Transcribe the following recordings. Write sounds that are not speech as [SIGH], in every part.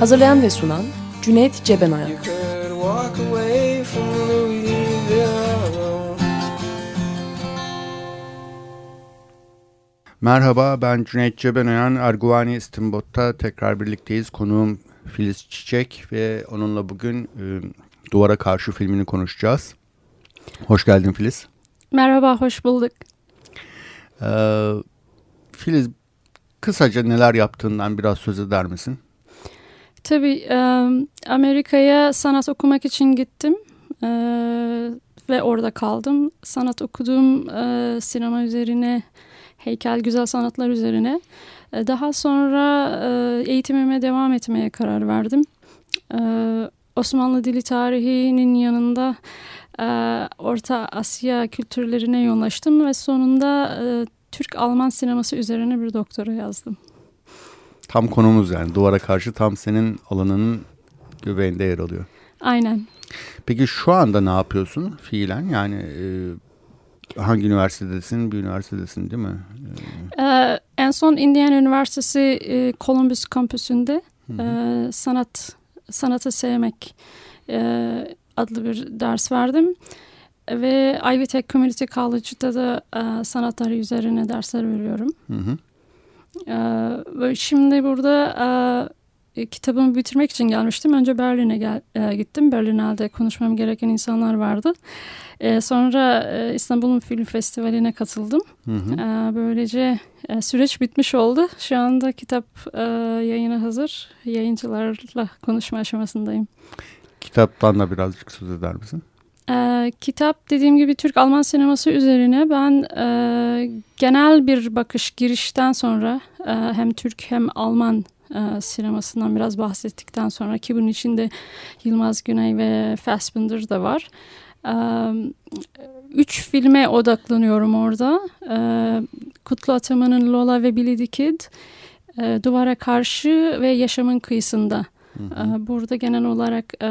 Hazırlayan ve sunan Cüneyt alone Merhaba ben Cüneyt Cebenayan. Erguvani İstimbot'ta tekrar birlikteyiz. Konuğum Filiz Çiçek ve onunla bugün e, Duvara Karşı filmini konuşacağız. Hoş geldin Filiz. Merhaba, hoş bulduk. Ee, Filiz kısaca neler yaptığından biraz söz eder misin? Tabii Amerika'ya sanat okumak için gittim ve orada kaldım. Sanat okudum e, sinema üzerine, heykel güzel sanatlar üzerine. Daha sonra eğitimime devam etmeye karar verdim. Osmanlı dili tarihinin yanında Orta Asya kültürlerine yoğunlaştım ve sonunda Türk-Alman sineması üzerine bir doktora yazdım. Tam konumuz yani duvara karşı tam senin alanının göbeğinde yer alıyor. Aynen. Peki şu anda ne yapıyorsun fiilen? Yani e, hangi üniversitedesin? Bir üniversitedesin değil mi? Ee, en son Indiana Üniversitesi e, Columbus kampüsünde e, sanat sanatı sevmek e, adlı bir ders verdim ve Ivy Tech Community College'da da e, sanatları üzerine dersler veriyorum. Hı hı. E, şimdi burada e, kitabımı bitirmek için gelmiştim. Önce Berlin'e gel, e, gittim. Berlin'de konuşmam gereken insanlar vardı. E, sonra e, İstanbul'un Film Festivali'ne katıldım. Hı hı. E, böylece e, süreç bitmiş oldu. Şu anda kitap e, yayına hazır. Yayıncılarla konuşma aşamasındayım. Kitaptan da birazcık söz eder misin? E, kitap dediğim gibi Türk-Alman sineması üzerine ben e, genel bir bakış girişten sonra e, hem Türk hem Alman e, sinemasından biraz bahsettikten sonra ki bunun içinde Yılmaz Güney ve Fassbinder da var. E, üç filme odaklanıyorum orada. E, Kutlu Ataman'ın Lola ve Billy the Kid, e, Duvara Karşı ve Yaşamın Kıyısında. E, burada genel olarak e,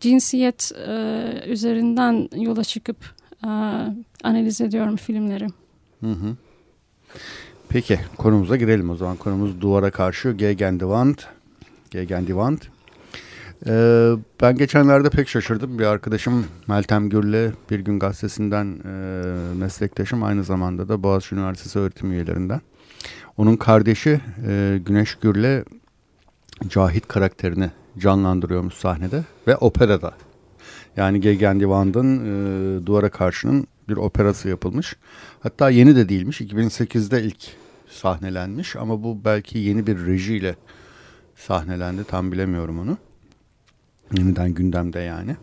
cinsiyet e, üzerinden yola çıkıp e, analiz ediyorum filmleri. Hı hı. Peki konumuza girelim o zaman. Konumuz duvara karşı Gegendiwand. Gegendiwand. Ee, ben geçenlerde pek şaşırdım. Bir arkadaşım Meltem Gür'le Bir Gün Gazetesi'nden e, meslektaşım. Aynı zamanda da Boğaziçi Üniversitesi öğretim üyelerinden. Onun kardeşi e, Güneş Gür'le Cahit karakterini canlandırıyormuş sahnede ve operada. Yani Gegendiwand'ın e, Duvara Karşı'nın bir operası yapılmış. Hatta yeni de değilmiş. 2008'de ilk sahnelenmiş ama bu belki yeni bir rejiyle sahnelendi. Tam bilemiyorum onu. Yeniden gündemde yani.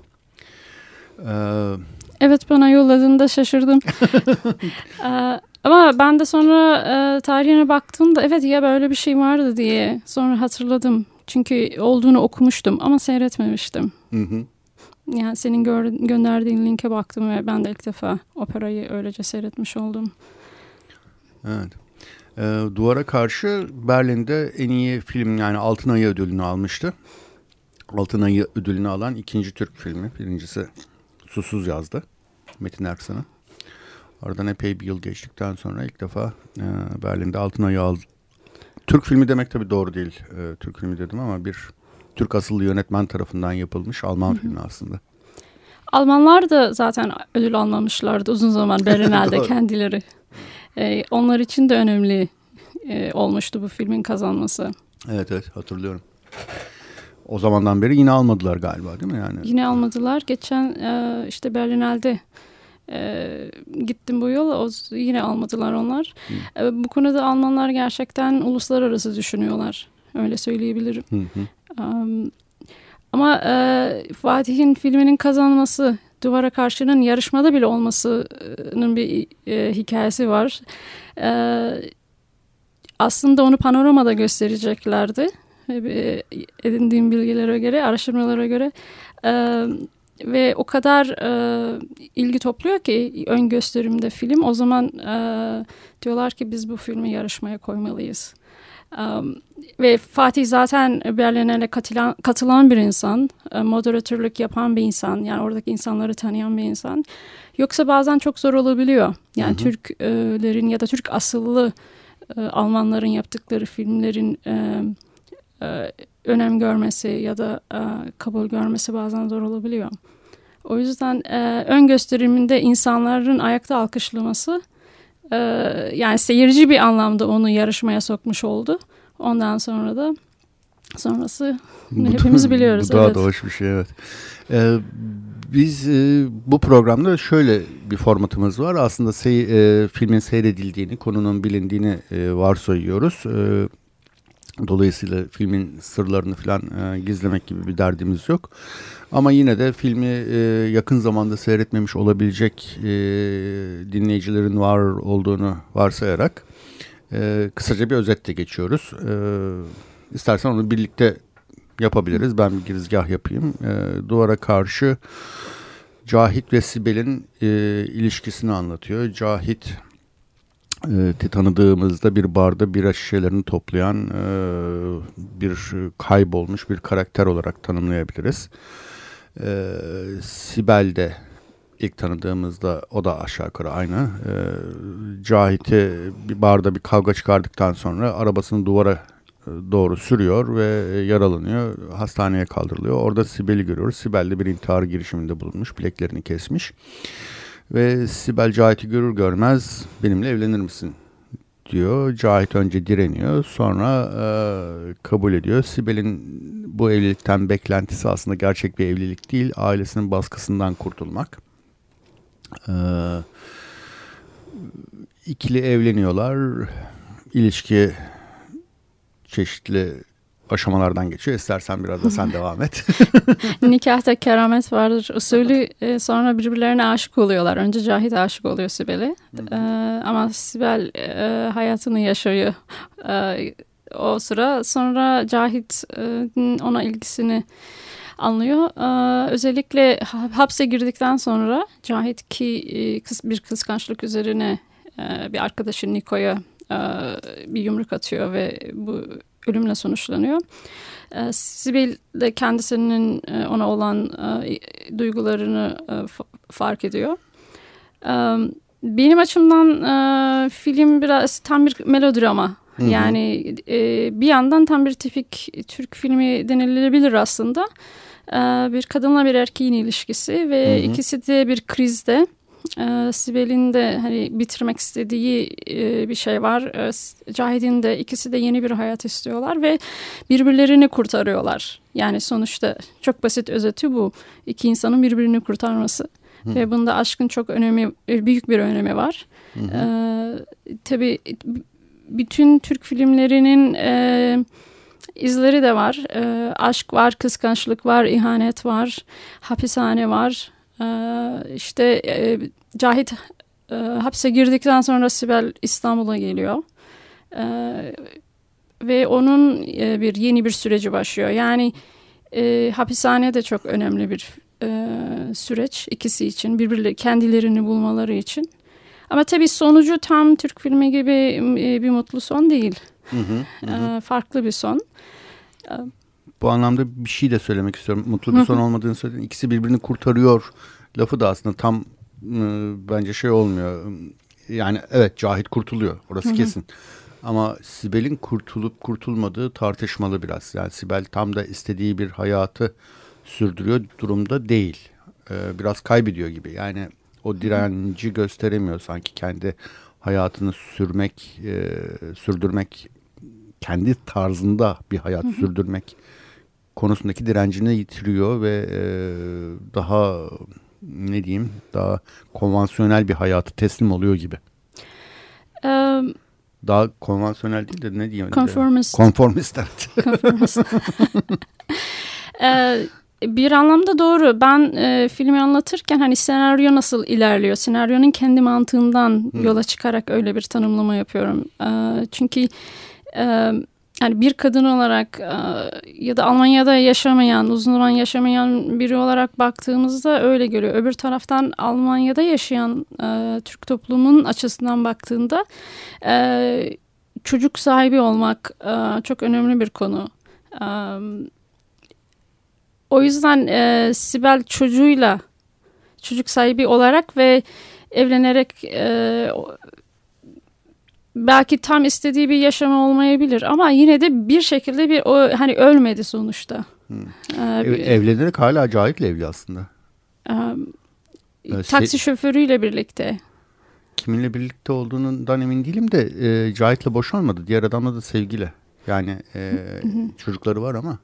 Ee, Evet bana yolladığında şaşırdım. Ee, [LAUGHS] ama ben de sonra e, tarihine baktığımda evet ya böyle bir şey vardı diye sonra hatırladım. Çünkü olduğunu okumuştum ama seyretmemiştim. hı hı. Yani senin gör, gönderdiğin linke baktım ve ben de ilk defa operayı öylece seyretmiş oldum. Evet. Ee, Duvara Karşı Berlin'de en iyi film yani Altın Ayı ödülünü almıştı. Altın Ayı ödülünü alan ikinci Türk filmi. Birincisi Susuz yazdı. Metin Erksan'ın. Oradan epey bir yıl geçtikten sonra ilk defa e, Berlin'de Altın Ayı. Türk filmi demek tabii doğru değil. E, Türk filmi dedim ama bir Türk asıllı yönetmen tarafından yapılmış Alman filmi aslında. Almanlar da zaten ödül almamışlardı uzun zaman Berlinel'de [LAUGHS] kendileri. Ee, onlar için de önemli e, olmuştu bu filmin kazanması. Evet evet hatırlıyorum. O zamandan beri yine almadılar galiba değil mi yani? Yine almadılar. Geçen e, işte Berlinel'de e, gittim bu yol. O, yine almadılar onlar. E, bu konuda Almanlar gerçekten uluslararası düşünüyorlar. Öyle söyleyebilirim. Hı hı. Um, ama e, Fatih'in filminin kazanması, Duvara Karşı'nın yarışmada bile olmasının bir e, hikayesi var. E, aslında onu panoramada göstereceklerdi. e, edindiğim bilgilere göre, araştırmalara göre. E, ve o kadar e, ilgi topluyor ki ön gösterimde film. O zaman e, diyorlar ki biz bu filmi yarışmaya koymalıyız. Um, ve Fatih zaten Berlin'e katılan, katılan bir insan, e, moderatörlük yapan bir insan, yani oradaki insanları tanıyan bir insan. Yoksa bazen çok zor olabiliyor. Yani hı hı. Türklerin ya da Türk asıllı e, Almanların yaptıkları filmlerin e, e, önem görmesi ya da e, kabul görmesi bazen zor olabiliyor. O yüzden e, ön gösteriminde insanların ayakta alkışlaması e, yani seyirci bir anlamda onu yarışmaya sokmuş oldu. Ondan sonra da sonrası bu hepimiz [LAUGHS] biliyoruz. Bu daha evet. da hoş bir şey evet. Ee, biz e, bu programda şöyle bir formatımız var. Aslında sey, e, filmin seyredildiğini, konunun bilindiğini e, varsayıyoruz. E, dolayısıyla filmin sırlarını falan e, gizlemek gibi bir derdimiz yok. Ama yine de filmi e, yakın zamanda seyretmemiş olabilecek e, dinleyicilerin var olduğunu varsayarak e, kısaca bir özetle geçiyoruz. E, istersen onu birlikte yapabiliriz. Ben bir girizgah yapayım. E, duvara karşı Cahit ve Sibel'in e, ilişkisini anlatıyor. Cahit e, tanıdığımızda bir barda bira şişelerini toplayan e, bir kaybolmuş bir karakter olarak tanımlayabiliriz. E, Sibel de ilk tanıdığımızda o da aşağı yukarı aynı. E, Cahit'i bir barda bir kavga çıkardıktan sonra arabasını duvara doğru sürüyor ve yaralanıyor. Hastaneye kaldırılıyor. Orada Sibel'i görüyoruz. Sibel de bir intihar girişiminde bulunmuş. Bileklerini kesmiş. Ve Sibel Cahit'i görür görmez benimle evlenir misin diyor. Cahit önce direniyor. Sonra e, kabul ediyor. Sibel'in bu evlilikten beklentisi aslında gerçek bir evlilik değil. Ailesinin baskısından kurtulmak. E, ikili evleniyorlar. İlişki çeşitli aşamalardan geçiyor. İstersen biraz da sen [LAUGHS] devam et. [LAUGHS] Nikahta keramet vardır. Usulü e, sonra birbirlerine aşık oluyorlar. Önce Cahit aşık oluyor Sibel'e. E, ama Sibel e, hayatını yaşıyor e, o sıra. Sonra Cahit e, ona ilgisini anlıyor. Ee, özellikle hapse girdikten sonra Cahit ki e, bir kıskançlık üzerine e, bir arkadaşı Niko'ya e, bir yumruk atıyor ve bu ölümle sonuçlanıyor. E, Sibyl de kendisinin e, ona olan e, duygularını e, fark ediyor. E, benim açımdan e, film biraz tam bir melodrama. Hı hı. Yani e, bir yandan tam bir tipik Türk filmi denilebilir aslında. E, bir kadınla bir erkeğin ilişkisi ve hı hı. ikisi de bir krizde e, Sibel'in de hani bitirmek istediği e, bir şey var. E, Cahit'in de ikisi de yeni bir hayat istiyorlar ve birbirlerini kurtarıyorlar. Yani sonuçta çok basit özeti bu. İki insanın birbirini kurtarması. Hı. Ve bunda aşkın çok önemi, e, büyük bir önemi var. Hı hı. Ee, tabii bütün Türk filmlerinin e, izleri de var. E, aşk var, kıskançlık var, ihanet var, hapishane var. Ee, işte e, Cahit e, hapse girdikten sonra Sibel İstanbul'a geliyor. Ee, ve onun e, bir yeni bir süreci başlıyor. Yani e, hapishane de çok önemli bir e, süreç ikisi için. Birbirleri kendilerini bulmaları için. Ama tabii sonucu tam Türk filmi gibi e, bir mutlu son değil. Hı hı, hı. E, farklı bir son. Bu anlamda bir şey de söylemek istiyorum. Mutlu bir son olmadığını söyledin. İkisi birbirini kurtarıyor. Lafı da aslında tam e, bence şey olmuyor. Yani evet Cahit kurtuluyor. Orası kesin. Ama Sibel'in kurtulup kurtulmadığı tartışmalı biraz. Yani Sibel tam da istediği bir hayatı sürdürüyor durumda değil. Ee, biraz kaybediyor gibi. Yani o direnci gösteremiyor sanki kendi hayatını sürmek, e, sürdürmek, kendi tarzında bir hayat sürdürmek konusundaki direncini yitiriyor ve e, daha ne diyeyim daha konvansiyonel bir hayatı teslim oluyor gibi. Um, daha konvansiyonel değil de ne diyeyim? Konformist. Konformist evet. [LAUGHS] [LAUGHS] Bir anlamda doğru. Ben e, filmi anlatırken hani senaryo nasıl ilerliyor? Senaryonun kendi mantığından hmm. yola çıkarak öyle bir tanımlama yapıyorum. E, çünkü e, yani bir kadın olarak e, ya da Almanya'da yaşamayan, uzun zaman yaşamayan biri olarak baktığımızda öyle görüyor. Öbür taraftan Almanya'da yaşayan e, Türk toplumunun açısından baktığında e, çocuk sahibi olmak e, çok önemli bir konu. E, o yüzden e, Sibel çocuğuyla çocuk sahibi olarak ve evlenerek e, belki tam istediği bir yaşamı olmayabilir ama yine de bir şekilde bir o hani ölmedi sonuçta. Hmm. Ee, Ev, evlenerek hala Cahit'le evli aslında. e, Evet, taksi şoförüyle birlikte. Kiminle birlikte olduğundan emin değilim de e, Cahit'le boşanmadı. Diğer adamla da sevgili. Yani e, çocukları var ama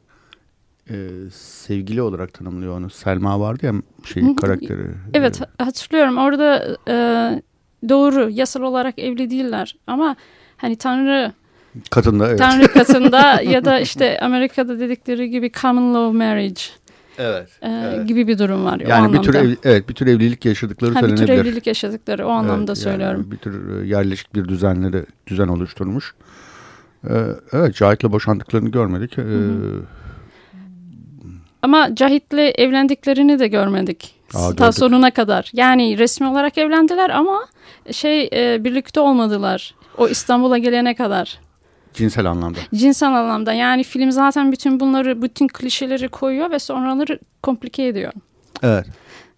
e, sevgili olarak tanımlıyor onu. Selma vardı ya şey karakteri. Evet E, ha- hatırlıyorum orada e, doğru yasal olarak evli değiller ama hani Tanrı kadın da evet. Tanrı [LAUGHS] katında ya da işte Amerika'da dedikleri gibi common law marriage Evet. e, evet. gibi bir durum var o Yani bir tür ev, evet bir tür evlilik yaşadıkları Ha, bir tür söylenebilir. evlilik yaşadıkları o Evet, anlamda yani söylüyorum. bir tür e, yerleşik bir düzenleri düzen oluşturmuş. Ee, evet Cahit'le boşandıklarını görmedik. Ee, Ama Cahit'le evlendiklerini de görmedik. Aa, Ta sonuna kadar. Yani resmi olarak evlendiler ama şey e, birlikte olmadılar. O İstanbul'a gelene kadar. cinsel anlamda. Cinsel anlamda. Yani film zaten bütün bunları, bütün klişeleri koyuyor ve sonraları komplike ediyor. Evet.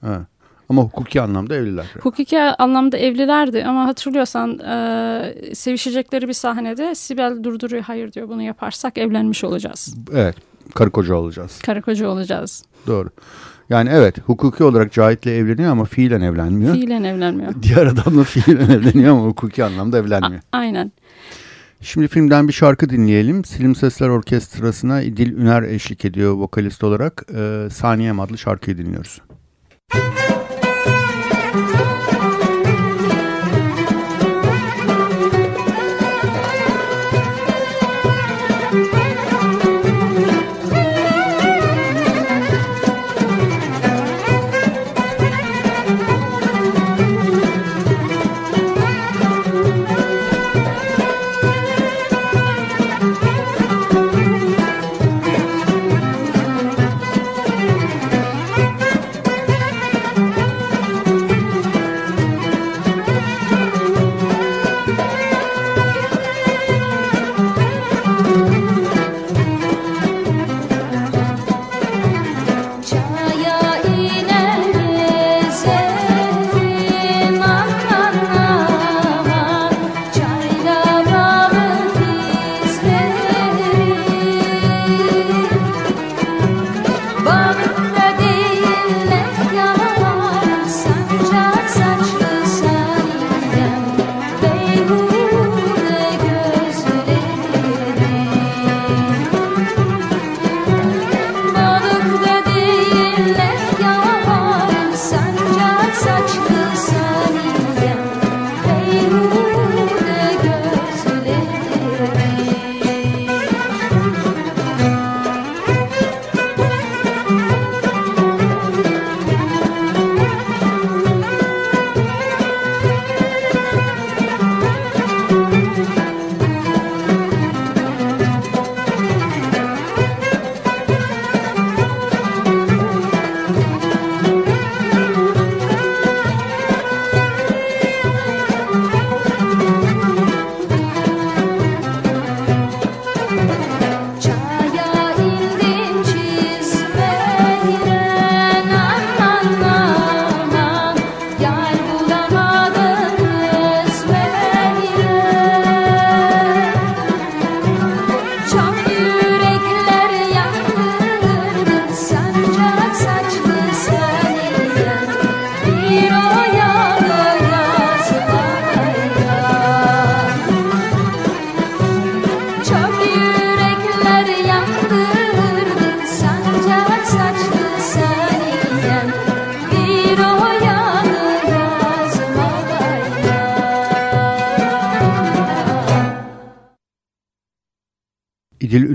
evet. Ama hukuki anlamda evliler. Hukuki anlamda evlilerdi ama hatırlıyorsan e, sevişecekleri bir sahnede Sibel durduruyor. Hayır diyor bunu yaparsak evlenmiş olacağız. Evet. Karı koca olacağız. Karı koca olacağız. Doğru. Yani evet hukuki olarak Cahit'le evleniyor ama fiilen evlenmiyor. Fiilen evlenmiyor. [LAUGHS] Diğer adamla fiilen evleniyor ama hukuki anlamda evlenmiyor. Aynen. Şimdi filmden bir şarkı dinleyelim. Silim Sesler Orkestrası'na İdil Üner eşlik ediyor vokalist olarak. Ee, Saniyem adlı şarkıyı dinliyoruz. Çaya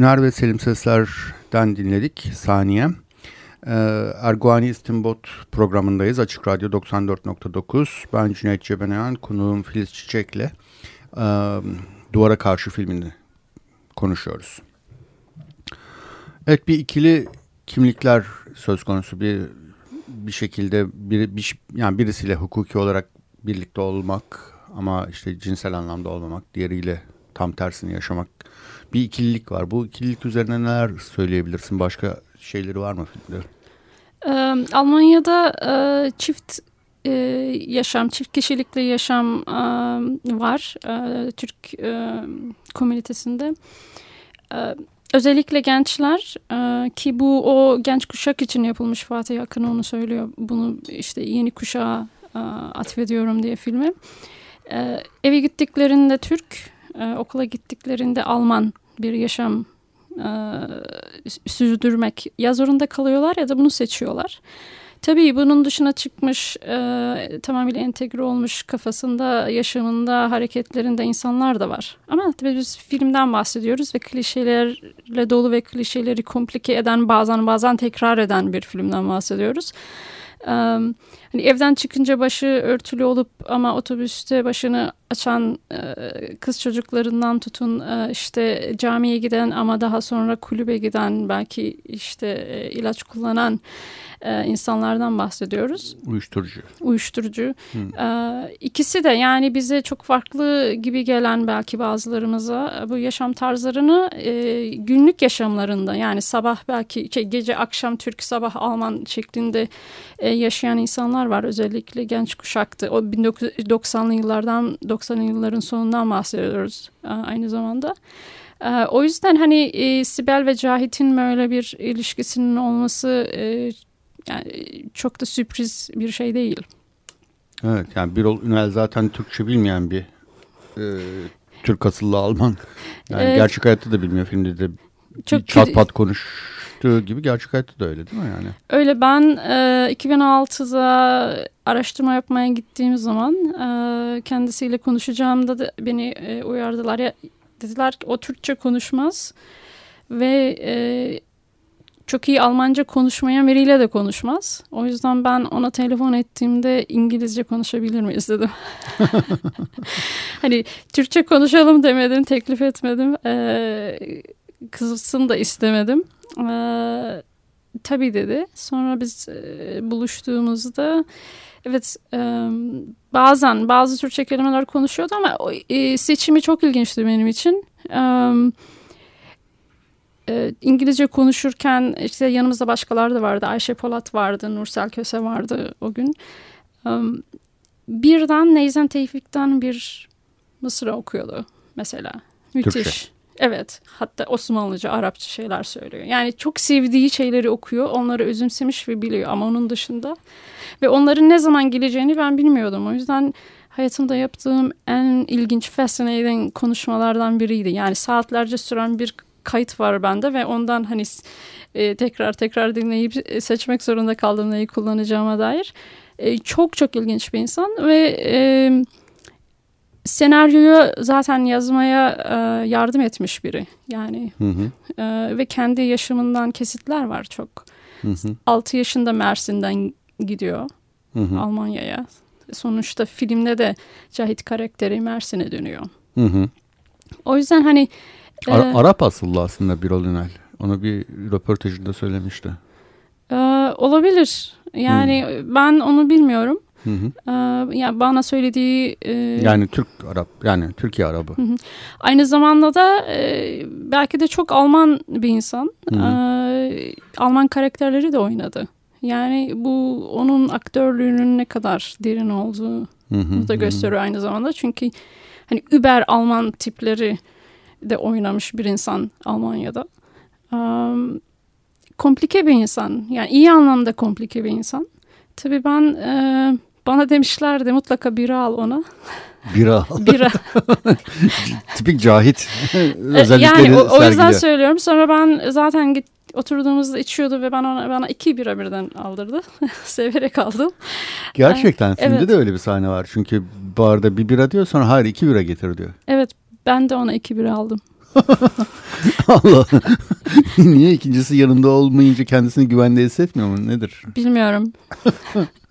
İdil Üner ve Selim Sesler'den dinledik Saniye. Ee, Erguani İstinbot programındayız. Açık Radyo 94.9. Ben Cüneyt Cebenayan, konuğum Filiz Çiçek'le e, Duvara Karşı filmini konuşuyoruz. Evet bir ikili kimlikler söz konusu bir bir şekilde bir, bir yani birisiyle hukuki olarak birlikte olmak ama işte cinsel anlamda olmamak, diğeriyle tam tersini yaşamak bir ikililik var. Bu ikililik üzerine neler söyleyebilirsin? Başka şeyleri var mı filmde? Ee, Almanya'da e, çift e, yaşam, çift kişilikli yaşam e, var e, Türk e, komünitesinde. E, özellikle gençler e, ki bu o genç kuşak için yapılmış Fatih Akın onu söylüyor. Bunu işte yeni kuşağa e, atfediyorum diye filmi. E, eve gittiklerinde Türk, e, okula gittiklerinde Alman bir yaşam e, sürdürmek ya zorunda kalıyorlar ya da bunu seçiyorlar. Tabii bunun dışına çıkmış, e, tamamıyla entegre olmuş kafasında, yaşamında, hareketlerinde insanlar da var. Ama tabii biz filmden bahsediyoruz ve klişelerle dolu ve klişeleri komplike eden, bazen bazen tekrar eden bir filmden bahsediyoruz. E, hani evden çıkınca başı örtülü olup ama otobüste başını açan e, kız çocuklarından tutun e, işte camiye giden ama daha sonra kulübe giden belki işte e, ilaç kullanan e, insanlardan bahsediyoruz. Uyuşturucu. Uyuşturucu. E, ikisi de yani bize çok farklı gibi gelen belki bazılarımıza bu yaşam tarzlarını e, günlük yaşamlarında yani sabah belki şey, gece akşam Türk sabah Alman şeklinde e, yaşayan insanlar var. Özellikle genç kuşaktı. O 1990'lı yıllardan 90'lı yılların sonundan bahsediyoruz e, aynı zamanda. E, o yüzden hani e, Sibel ve Cahit'in böyle bir ilişkisinin olması yani çok da sürpriz bir şey değil. Evet yani Birol Ünel zaten Türkçe bilmeyen bir e, Türk asıllı Alman. Yani Evet. gerçek hayatta da bilmiyor filmde de Çok çat pat konuştuğu gibi gerçek hayatta da öyle değil mi yani? Öyle ben e, 2006'da araştırma yapmaya gittiğim zaman e, kendisiyle konuşacağımda da beni e, uyardılar. Ya, dediler ki o Türkçe konuşmaz ve e, çok iyi Almanca konuşmayan biriyle de konuşmaz. O yüzden ben ona telefon ettiğimde İngilizce konuşabilir miyiz dedim. [LAUGHS] hani Türkçe konuşalım demedim, teklif etmedim. E, kızsın da istemedim. E, tabii dedi. Sonra biz e, buluştuğumuzda evet e, bazen bazı Türkçe kelimeler konuşuyordu ama o, e, seçimi çok ilginçti benim için. E, e, İngilizce konuşurken işte yanımızda başkaları da vardı. Ayşe Polat vardı, Nursel Köse vardı o gün. E, birden Neyzen Tevfik'ten bir Mısra okuyordu mesela. Müthiş. Türkçe. Evet. Hatta Osmanlıca, Arapça şeyler söylüyor. Yani çok sevdiği şeyleri okuyor. Onları özümsemiş ve biliyor ama onun dışında. Ve onların ne zaman geleceğini ben bilmiyordum. O yüzden hayatımda yaptığım en ilginç, fascinating konuşmalardan biriydi. Yani saatlerce süren bir kayıt var bende ve ondan hani e, tekrar tekrar dinleyip e, seçmek zorunda kaldım neyi kullanacağıma dair. E, çok çok ilginç bir insan ve e, senaryoyu zaten yazmaya e, yardım etmiş biri. Yani Hı hı. e, ve kendi yaşamından kesitler var çok. Hı hı. 6 yaşında Mersin'den gidiyor Hı hı. Almanya'ya. Sonuçta filmde de Cahit karakteri Mersin'e dönüyor. Hı hı. O yüzden hani e, Ara- Arap asıllı aslında Birol Ünel. Onu bir röportajında söylemişti. e, olabilir. Yani ben onu bilmiyorum. Hı hı. E, yani bana söylediği e, Yani Türk Arap yani Türkiye Arabı. Aynı zamanda da e, belki de çok Alman bir insan. Hı E, Alman karakterleri de oynadı. Yani bu onun aktörlüğünün ne kadar derin olduğu Hı hı. da gösteriyor aynı zamanda. Çünkü hani über Alman tipleri de oynamış bir insan Almanya'da. Um, komplike bir insan. Yani iyi anlamda komplike bir insan. Tabii ben e, bana demişlerdi mutlaka bira al ona. Bira. [LAUGHS] Bira. [LAUGHS] Tipik Cahit E, özellikleri yani o, o yüzden sergiliyor. söylüyorum. Sonra ben zaten git, oturduğumuzda içiyordu ve ben ona, bana iki bira birden aldırdı. [LAUGHS] Severek aldım. Gerçekten filmde evet. de öyle bir sahne var. Çünkü barda bir bira diyor sonra hayır iki bira getir diyor. Evet ben de ona iki bira aldım. Allah. Niye ikincisi yanında olmayınca kendisini güvende hissetmiyor mu? Nedir? Bilmiyorum.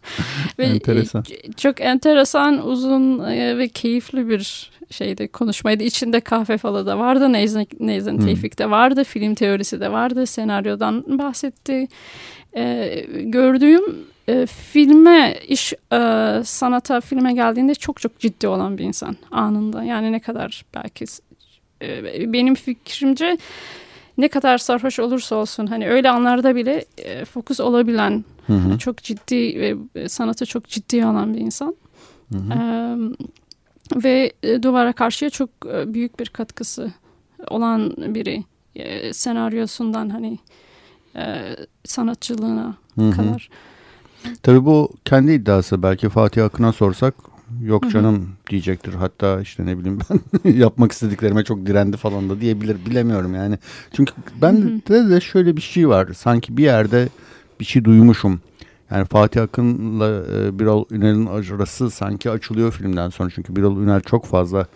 [LAUGHS] Ve Enteresan. e, Çok enteresan, uzun e, ve keyifli bir şeydi konuşmaydı. İçinde kahve falı da vardı, Neyzen, Neyzen Hmm. Tevfik de vardı, film teorisi de vardı, senaryodan bahsetti. E, gördüğüm e, filme, iş e, sanata, filme geldiğinde çok çok ciddi olan bir insan anında. Yani ne kadar belki e, benim fikrimce ne kadar sarhoş olursa olsun hani öyle anlarda bile e, fokus olabilen Hı hı. çok ciddi ve e, sanatı çok ciddiye alan bir insan. Hı hı. Ee, ve e, duvara karşıya çok e, büyük bir katkısı olan biri. E, senaryosundan hani e, sanatçılığına Hı hı. kadar. Tabii bu kendi iddiası. Belki Fatih Akın'a sorsak yok Hı hı. canım diyecektir. Hatta işte ne bileyim ben [LAUGHS] yapmak istediklerime çok direndi falan da diyebilir. Bilemiyorum yani. Çünkü ben de, de şöyle bir şey var. Sanki bir yerde bir şey duymuşum. Yani Fatih Akın'la e, Birol Ünal'in arası sanki açılıyor filmden sonra. Çünkü Birol Ünal çok fazla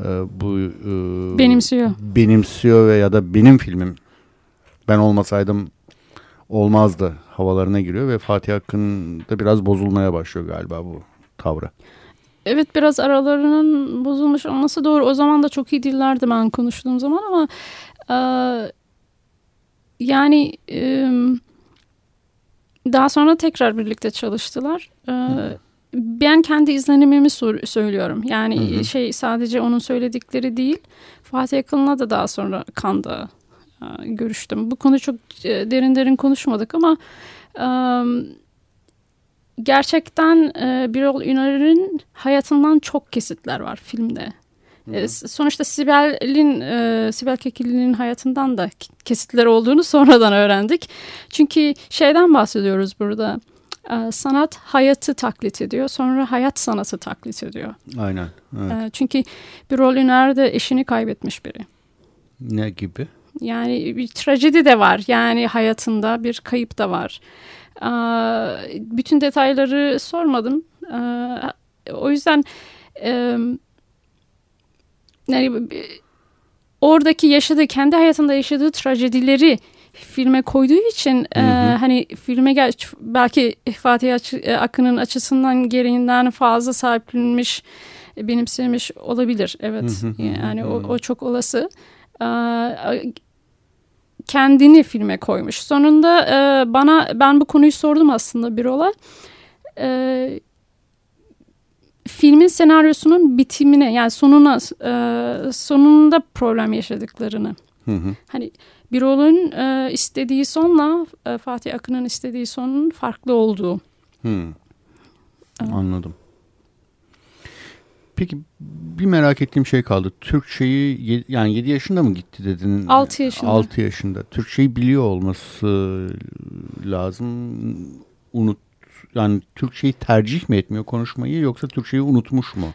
e, bu e, Benimsiyor. benimsiyor ve ya da benim filmim ben olmasaydım olmazdı havalarına giriyor ve Fatih Akın da biraz bozulmaya başlıyor galiba bu tavrı. Evet biraz aralarının bozulmuş olması doğru. O zaman da çok iyi dillerdi ben konuştuğum zaman ama e, yani e, daha sonra tekrar birlikte çalıştılar. E, ben kendi izlenimimi söylüyorum. Yani Hı hı. şey sadece onun söyledikleri değil. Fatih Akın'la da daha sonra Kanda e, görüştüm. Bu konu çok derin derin konuşmadık ama e, gerçekten e, Birol Ünal'in hayatından çok kesitler var filmde. E, sonuçta Sibel'in e, Sibel Kekilli'nin hayatından da kesitler olduğunu sonradan öğrendik. Çünkü şeyden bahsediyoruz burada. E, sanat hayatı taklit ediyor. Sonra hayat sanatı taklit ediyor. Aynen. Evet. E, çünkü Birol Ünal de eşini kaybetmiş biri. Ne gibi? Yani bir trajedi de var. Yani hayatında bir kayıp da var. Bütün detayları sormadım. O yüzden e, yani e, oradaki yaşadığı, kendi hayatında yaşadığı trajedileri filme koyduğu için e, Hı hı. hani filme gel belki Fatih Açı- e, Akın'ın açısından gereğinden fazla sahiplenmiş, e, benimsemiş olabilir. Evet. Hı hı hı Yani o, hı. o çok olası. Kendini filme koymuş. Sonunda e, bana ben bu konuyu sordum aslında bir olay. E, filmin senaryosunun bitimine yani sonuna e, sonunda problem yaşadıklarını. Hı hı. Hani Birol'un e, istediği sonla e, Fatih Akın'ın istediği sonun farklı olduğu. Hı. Anladım. Peki bir merak ettiğim şey kaldı. Türkçeyi yani 7 yaşında mı gitti dedin? Altı yaşında. 6 yaşında. Türkçeyi biliyor olması lazım. Unut yani Türkçeyi tercih mi etmiyor konuşmayı yoksa Türkçeyi unutmuş mu?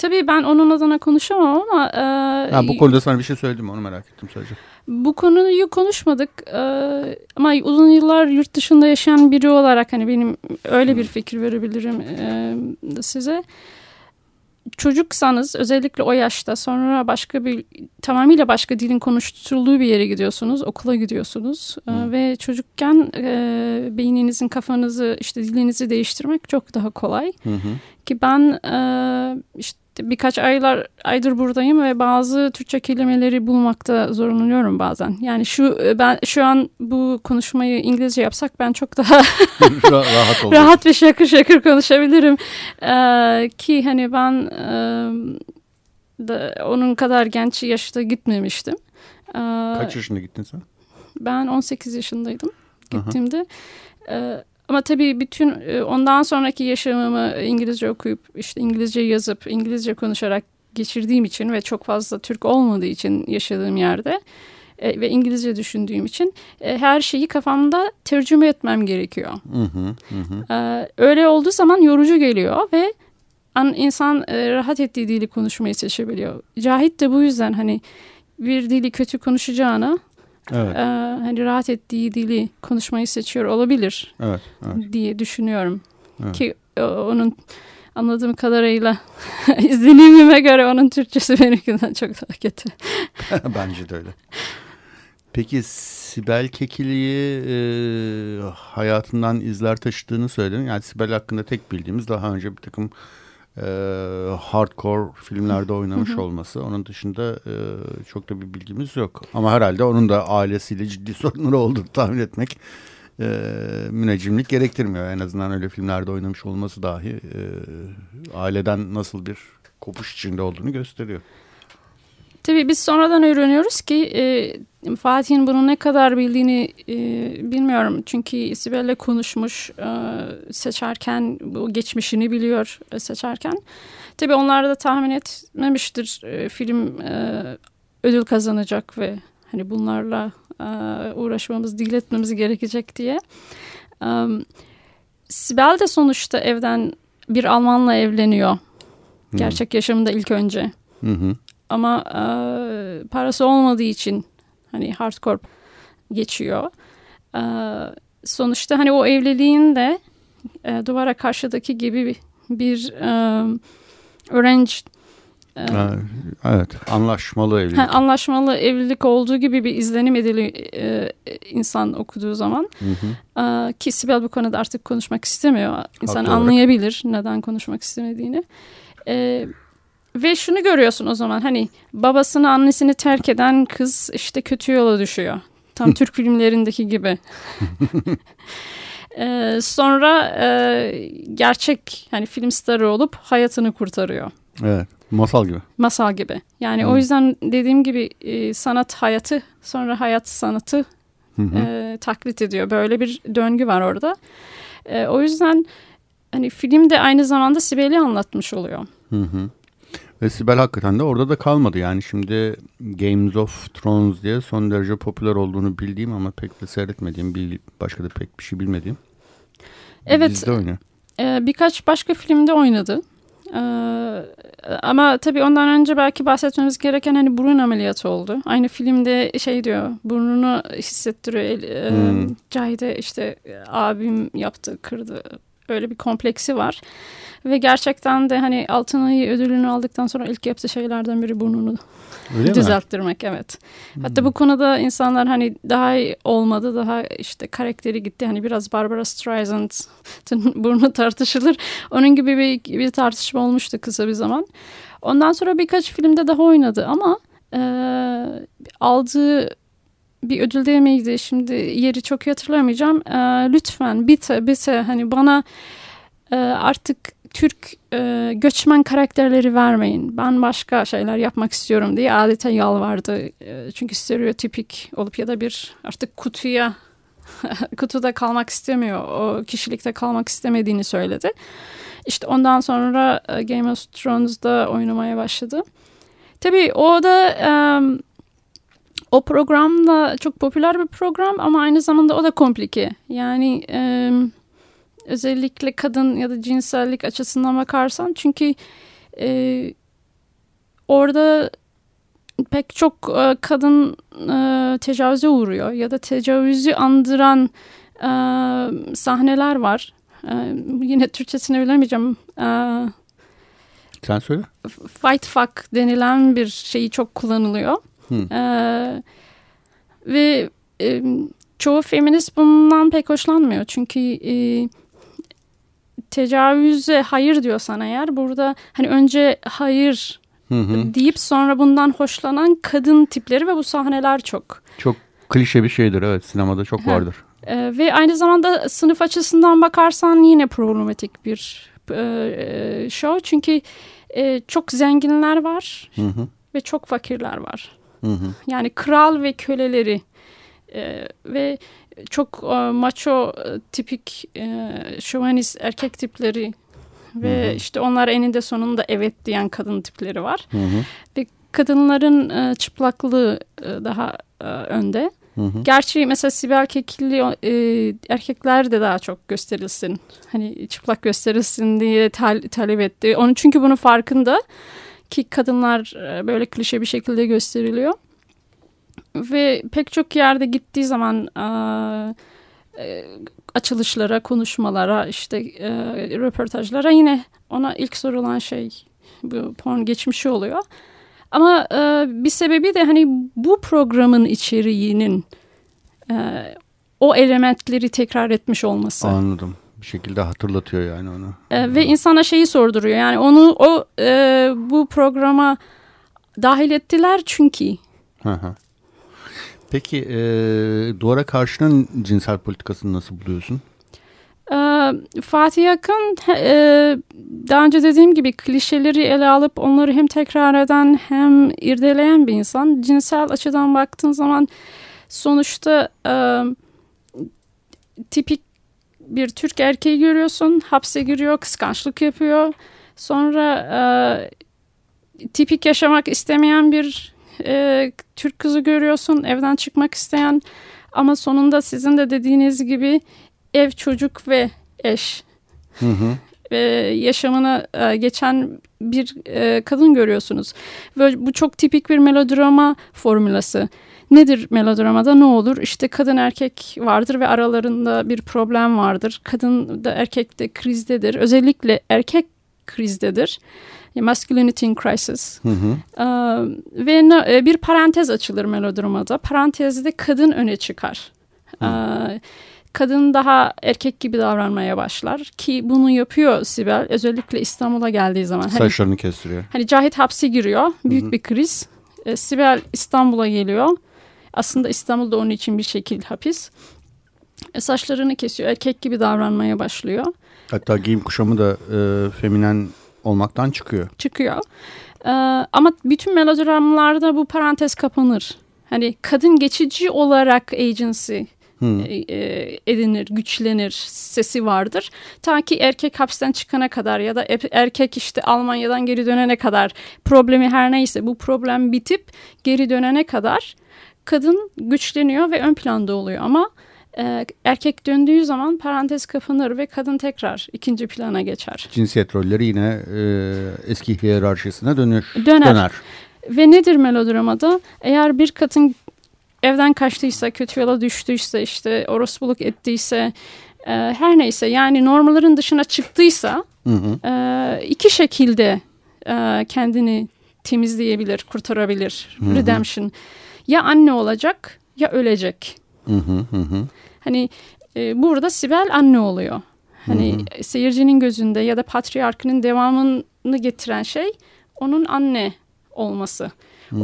E, tabii ben onun adına konuşamam ama e, Ha, bu konuda sana bir şey söyledim onu merak ettim sadece. Bu konuyu konuşmadık Ee, ama uzun yıllar yurt dışında yaşayan biri olarak hani benim öyle bir fikir verebilirim e, size. Çocuksanız özellikle o yaşta sonra başka bir tamamıyla başka dilin konuşturulduğu bir yere gidiyorsunuz, okula gidiyorsunuz Hı. ve çocukken e, beyninizin kafanızı işte dilinizi değiştirmek çok daha kolay Hı hı. ki ben e, işte birkaç aylar aydır buradayım ve bazı Türkçe kelimeleri bulmakta zorlanıyorum bazen. Yani şu ben şu an bu konuşmayı İngilizce yapsak ben çok daha [LAUGHS] Ra- rahat [LAUGHS] oldu. rahat ve şakır şakır konuşabilirim. E, ki hani ben e, da onun kadar genç yaşta gitmemiştim. E, Kaç yaşında gittin sen? ben 18 yaşındaydım Aha. gittiğimde. Ee, ama tabii bütün e, ondan sonraki yaşamımı İngilizce okuyup işte İngilizce yazıp İngilizce konuşarak geçirdiğim için ve çok fazla Türk olmadığı için yaşadığım yerde e, ve İngilizce düşündüğüm için e, her şeyi kafamda tercüme etmem gerekiyor. Hı hı. Hı öyle olduğu zaman yorucu geliyor ve an, insan e, rahat ettiği dili konuşmayı seçebiliyor. Cahit de bu yüzden hani bir dili kötü konuşacağına Evet. e, hani rahat ettiği dili konuşmayı seçiyor olabilir Evet. evet. diye düşünüyorum. Evet. Ki e, onun anladığım kadarıyla [LAUGHS] izlenimime göre onun Türkçesi benimkinden çok daha kötü. [LAUGHS] Bence de öyle. Peki Sibel Kekilli'yi e, hayatından izler taşıdığını söyledin. Yani Sibel hakkında tek bildiğimiz daha önce bir takım e, hardcore filmlerde oynamış olması. Onun dışında e, çok da bir bilgimiz yok. Ama herhalde onun da ailesiyle ciddi [LAUGHS] sorunları olduğunu tahmin etmek e, müneccimlik gerektirmiyor. En azından öyle filmlerde oynamış olması dahi e, aileden nasıl bir kopuş içinde olduğunu gösteriyor. Tabii biz sonradan öğreniyoruz ki e, Fatih'in bunu ne kadar bildiğini e, bilmiyorum. Çünkü Sibel'le konuşmuş e, seçerken bu geçmişini biliyor e, seçerken. Tabii onlar da tahmin etmemiştir e, film e, ödül kazanacak ve hani bunlarla e, uğraşmamız, dil etmemiz gerekecek diye. E, Sibel de sonuçta evden bir Almanla evleniyor. Gerçek yaşamında ilk önce Hı hı. Ama e, parası olmadığı için hani hardcore geçiyor. E, sonuçta hani o evliliğin de e, duvara karşıdaki gibi bir, bir e, öğrenci e, Evet, anlaşmalı evlilik. ha, anlaşmalı evlilik olduğu gibi bir izlenim ediliyor e, insan okuduğu zaman. Hı hı. E, ki Sibel bu konuda artık konuşmak istemiyor. İnsan olarak. anlayabilir neden konuşmak istemediğini. E, ve şunu görüyorsun o zaman hani babasını annesini terk eden kız işte kötü yola düşüyor. Tam Türk filmlerindeki gibi. [LAUGHS] E, sonra e, gerçek hani film starı olup hayatını kurtarıyor. Evet, masal gibi. Masal gibi. Yani Hmm. o yüzden dediğim gibi e, sanat hayatı sonra hayat sanatı Hı hı. e, taklit ediyor. Böyle bir döngü var orada. E, o yüzden hani film de aynı zamanda Sibel'i anlatmış oluyor. Hı hı. Ve Sibel hakikaten de orada da kalmadı. Yani şimdi Games of Thrones diye son derece popüler olduğunu bildiğim ama pek de seyretmediğim, bir, başka da pek bir şey bilmediğim. Evet. Dizide oynuyor. E, birkaç başka filmde oynadı. E, ama tabii ondan önce belki bahsetmemiz gereken hani burun ameliyatı oldu. Aynı filmde şey diyor burnunu hissettiriyor. El, e, Hmm. Cahide işte e, abim yaptı kırdı. Öyle bir kompleksi var. Ve gerçekten de hani altın ayı ödülünü aldıktan sonra ilk yaptığı şeylerden biri burnunu Öyle mi? düzelttirmek evet. Hatta bu konuda insanlar hani daha iyi olmadı daha işte karakteri gitti hani biraz Barbara Streisand'ın [LAUGHS] burnu tartışılır. Onun gibi bir, bir tartışma olmuştu kısa bir zaman. Ondan sonra birkaç filmde daha oynadı ama e, aldığı bir ödül değil miydi? Şimdi yeri çok iyi hatırlamayacağım. E, lütfen bite bite hani bana e, artık Türk e, göçmen karakterleri vermeyin. Ben başka şeyler yapmak istiyorum diye adeta yalvardı. E, çünkü stereotipik olup ya da bir artık kutuya [LAUGHS] kutuda kalmak istemiyor. O kişilikte kalmak istemediğini söyledi. İşte ondan sonra e, Game of Thrones'da oynamaya başladı. Tabii o da e, o program da çok popüler bir program ama aynı zamanda o da komplike. Yani e, özellikle kadın ya da cinsellik açısından bakarsan çünkü e, orada pek çok e, kadın e, tecavüze uğruyor ya da tecavüzü andıran e, sahneler var. E, yine Türkçesini bilemeyeceğim. E, Sen söyle. fight fuck denilen bir şeyi çok kullanılıyor. Hı. Ee, ve e, çoğu feminist bundan pek hoşlanmıyor. Çünkü e, tecavüze hayır diyorsan eğer burada hani önce hayır Hı hı. deyip sonra bundan hoşlanan kadın tipleri ve bu sahneler çok. Çok klişe bir şeydir evet sinemada çok Ha. vardır. Ee, ve aynı zamanda sınıf açısından bakarsan yine problematik bir e, show. Çünkü e, çok zenginler var Hı hı. ve çok fakirler var. Hı hı. Yani kral ve köleleri e, ve çok e, macho e, tipik e, şövenist erkek tipleri ve Hı hı. işte onlar eninde sonunda evet diyen kadın tipleri var. Hı hı. Ve kadınların e, çıplaklığı e, daha e, önde. Hı hı. Gerçi mesela Sibel Kekilli e, erkekler de daha çok gösterilsin. Hani çıplak gösterilsin diye tal- talep etti. Onun çünkü bunun farkında ki kadınlar e, böyle klişe bir şekilde gösteriliyor. Ve pek çok yerde gittiği zaman e, e, açılışlara, konuşmalara, işte röportajlara yine ona ilk sorulan şey bu porn geçmişi oluyor. Ama bir sebebi de hani bu programın içeriğinin o elementleri tekrar etmiş olması. Anladım. Bir şekilde hatırlatıyor yani onu. E, ve insana şeyi sorduruyor. Yani onu o e, bu programa dahil ettiler çünkü. Hı hı. Peki e, duvara karşının cinsel politikasını nasıl buluyorsun? Ee, Fatih Akın e, daha önce dediğim gibi klişeleri ele alıp onları hem tekrar eden hem irdeleyen bir insan. Cinsel açıdan baktığın zaman sonuçta e, tipik bir Türk erkeği görüyorsun. Hapse giriyor, kıskançlık yapıyor. Sonra e, tipik yaşamak istemeyen bir e, Türk kızı görüyorsun. Evden çıkmak isteyen ama sonunda sizin de dediğiniz gibi ev, çocuk ve eş Hı hı. e, yaşamına e, geçen bir e, kadın görüyorsunuz. Ve bu çok tipik bir melodrama formülası. Nedir melodramada ne olur? İşte kadın erkek vardır ve aralarında bir problem vardır. Kadın da erkek de krizdedir. Özellikle erkek krizdedir. Masculinity in crisis. Hı hı. Ee, ve e, bir parantez açılır melodramada. Parantezde kadın öne çıkar. Ee, kadın daha erkek gibi davranmaya başlar ki bunu yapıyor Sibel özellikle İstanbul'a geldiği zaman. Hani, Saçlarını kestiriyor. hani Cahit hapse giriyor. Büyük bir kriz. Ee, Sibel İstanbul'a geliyor. Aslında İstanbul'da onun için bir şekil hapis. E, saçlarını kesiyor. Erkek gibi davranmaya başlıyor. Hatta giyim kuşamı da e, feminen olmaktan çıkıyor. çıkıyor. Ee, ama bütün melodramlarda bu parantez kapanır. Hani kadın geçici olarak agency Hı. e, e, edinir, güçlenir, sesi vardır. Ta ki erkek hapisten çıkana kadar ya da e- erkek işte Almanya'dan geri dönene kadar problemi her neyse bu problem bitip geri dönene kadar kadın güçleniyor ve ön planda oluyor ama e, erkek döndüğü zaman parantez kapanır ve kadın tekrar ikinci plana geçer. Cinsiyet rolleri yine e, eski hiyerarşisine dönür. Döner. döner. Ve nedir melodramada? Eğer bir kadın evden kaçtıysa, kötü yola düştüyse, işte orospuluk ettiyse, e, her neyse yani normların dışına çıktıysa Hı hı. e, iki şekilde e, kendini temizleyebilir, kurtarabilir. Hı hı. Redemption. Ya anne olacak ya ölecek. Hı hı hı hı. Hani e, burada Sibel anne oluyor. Hani seyircinin gözünde ya da patriarkının devamını getiren şey onun anne olması.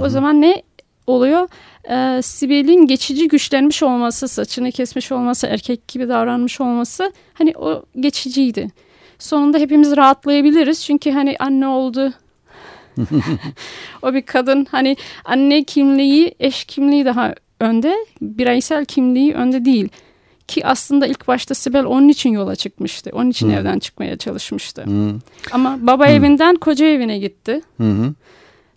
O zaman ne oluyor? Ee, Sibel'in geçici güçlenmiş olması, saçını kesmiş olması, erkek gibi davranmış olması hani o geçiciydi. Sonunda hepimiz rahatlayabiliriz çünkü hani anne oldu. [LAUGHS] o bir kadın hani anne kimliği, eş kimliği daha önde, bireysel kimliği önde değil. Ki aslında ilk başta Sibel onun için yola çıkmıştı. Onun için Hı. evden çıkmaya çalışmıştı. Hı Ama baba evinden koca evine gitti. hı.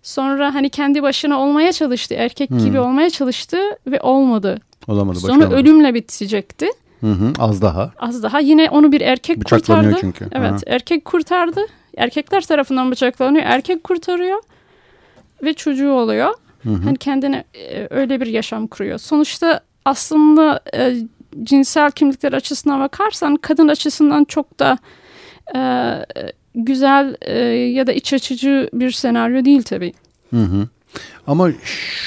Sonra hani kendi başına olmaya çalıştı. Erkek gibi Hı. olmaya çalıştı ve olmadı. Olamadı Sonra başaramadı. ölümle bitecekti. Hı hı. Az daha. Az daha yine onu bir erkek kurtardı. çünkü. Evet, Hı. erkek kurtardı. Erkekler tarafından bıçaklanıyor. Erkek kurtarıyor ve çocuğu oluyor. Hı hı. Hani kendine e, öyle bir yaşam kuruyor. Sonuçta aslında e, cinsel kimlikler açısından bakarsan kadın açısından çok da e, güzel e, ya da iç açıcı bir senaryo değil tabii. Hı hı. Ama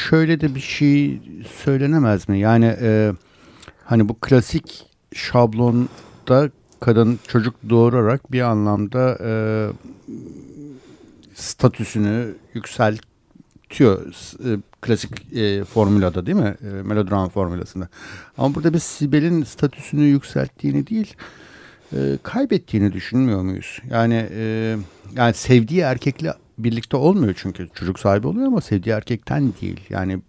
şöyle de bir şey söylenemez mi? Yani e, hani bu klasik şablonda kadın çocuk doğurarak bir anlamda e, statüsünü yükseltiyor e, klasik e, formülada değil mi? E, melodram formülasında. Ama burada biz Sibel'in statüsünü yükselttiğini değil e, kaybettiğini düşünmüyor muyuz? Yani e, yani sevdiği erkekle birlikte olmuyor çünkü çocuk sahibi oluyor ama sevdiği erkekten değil. Yani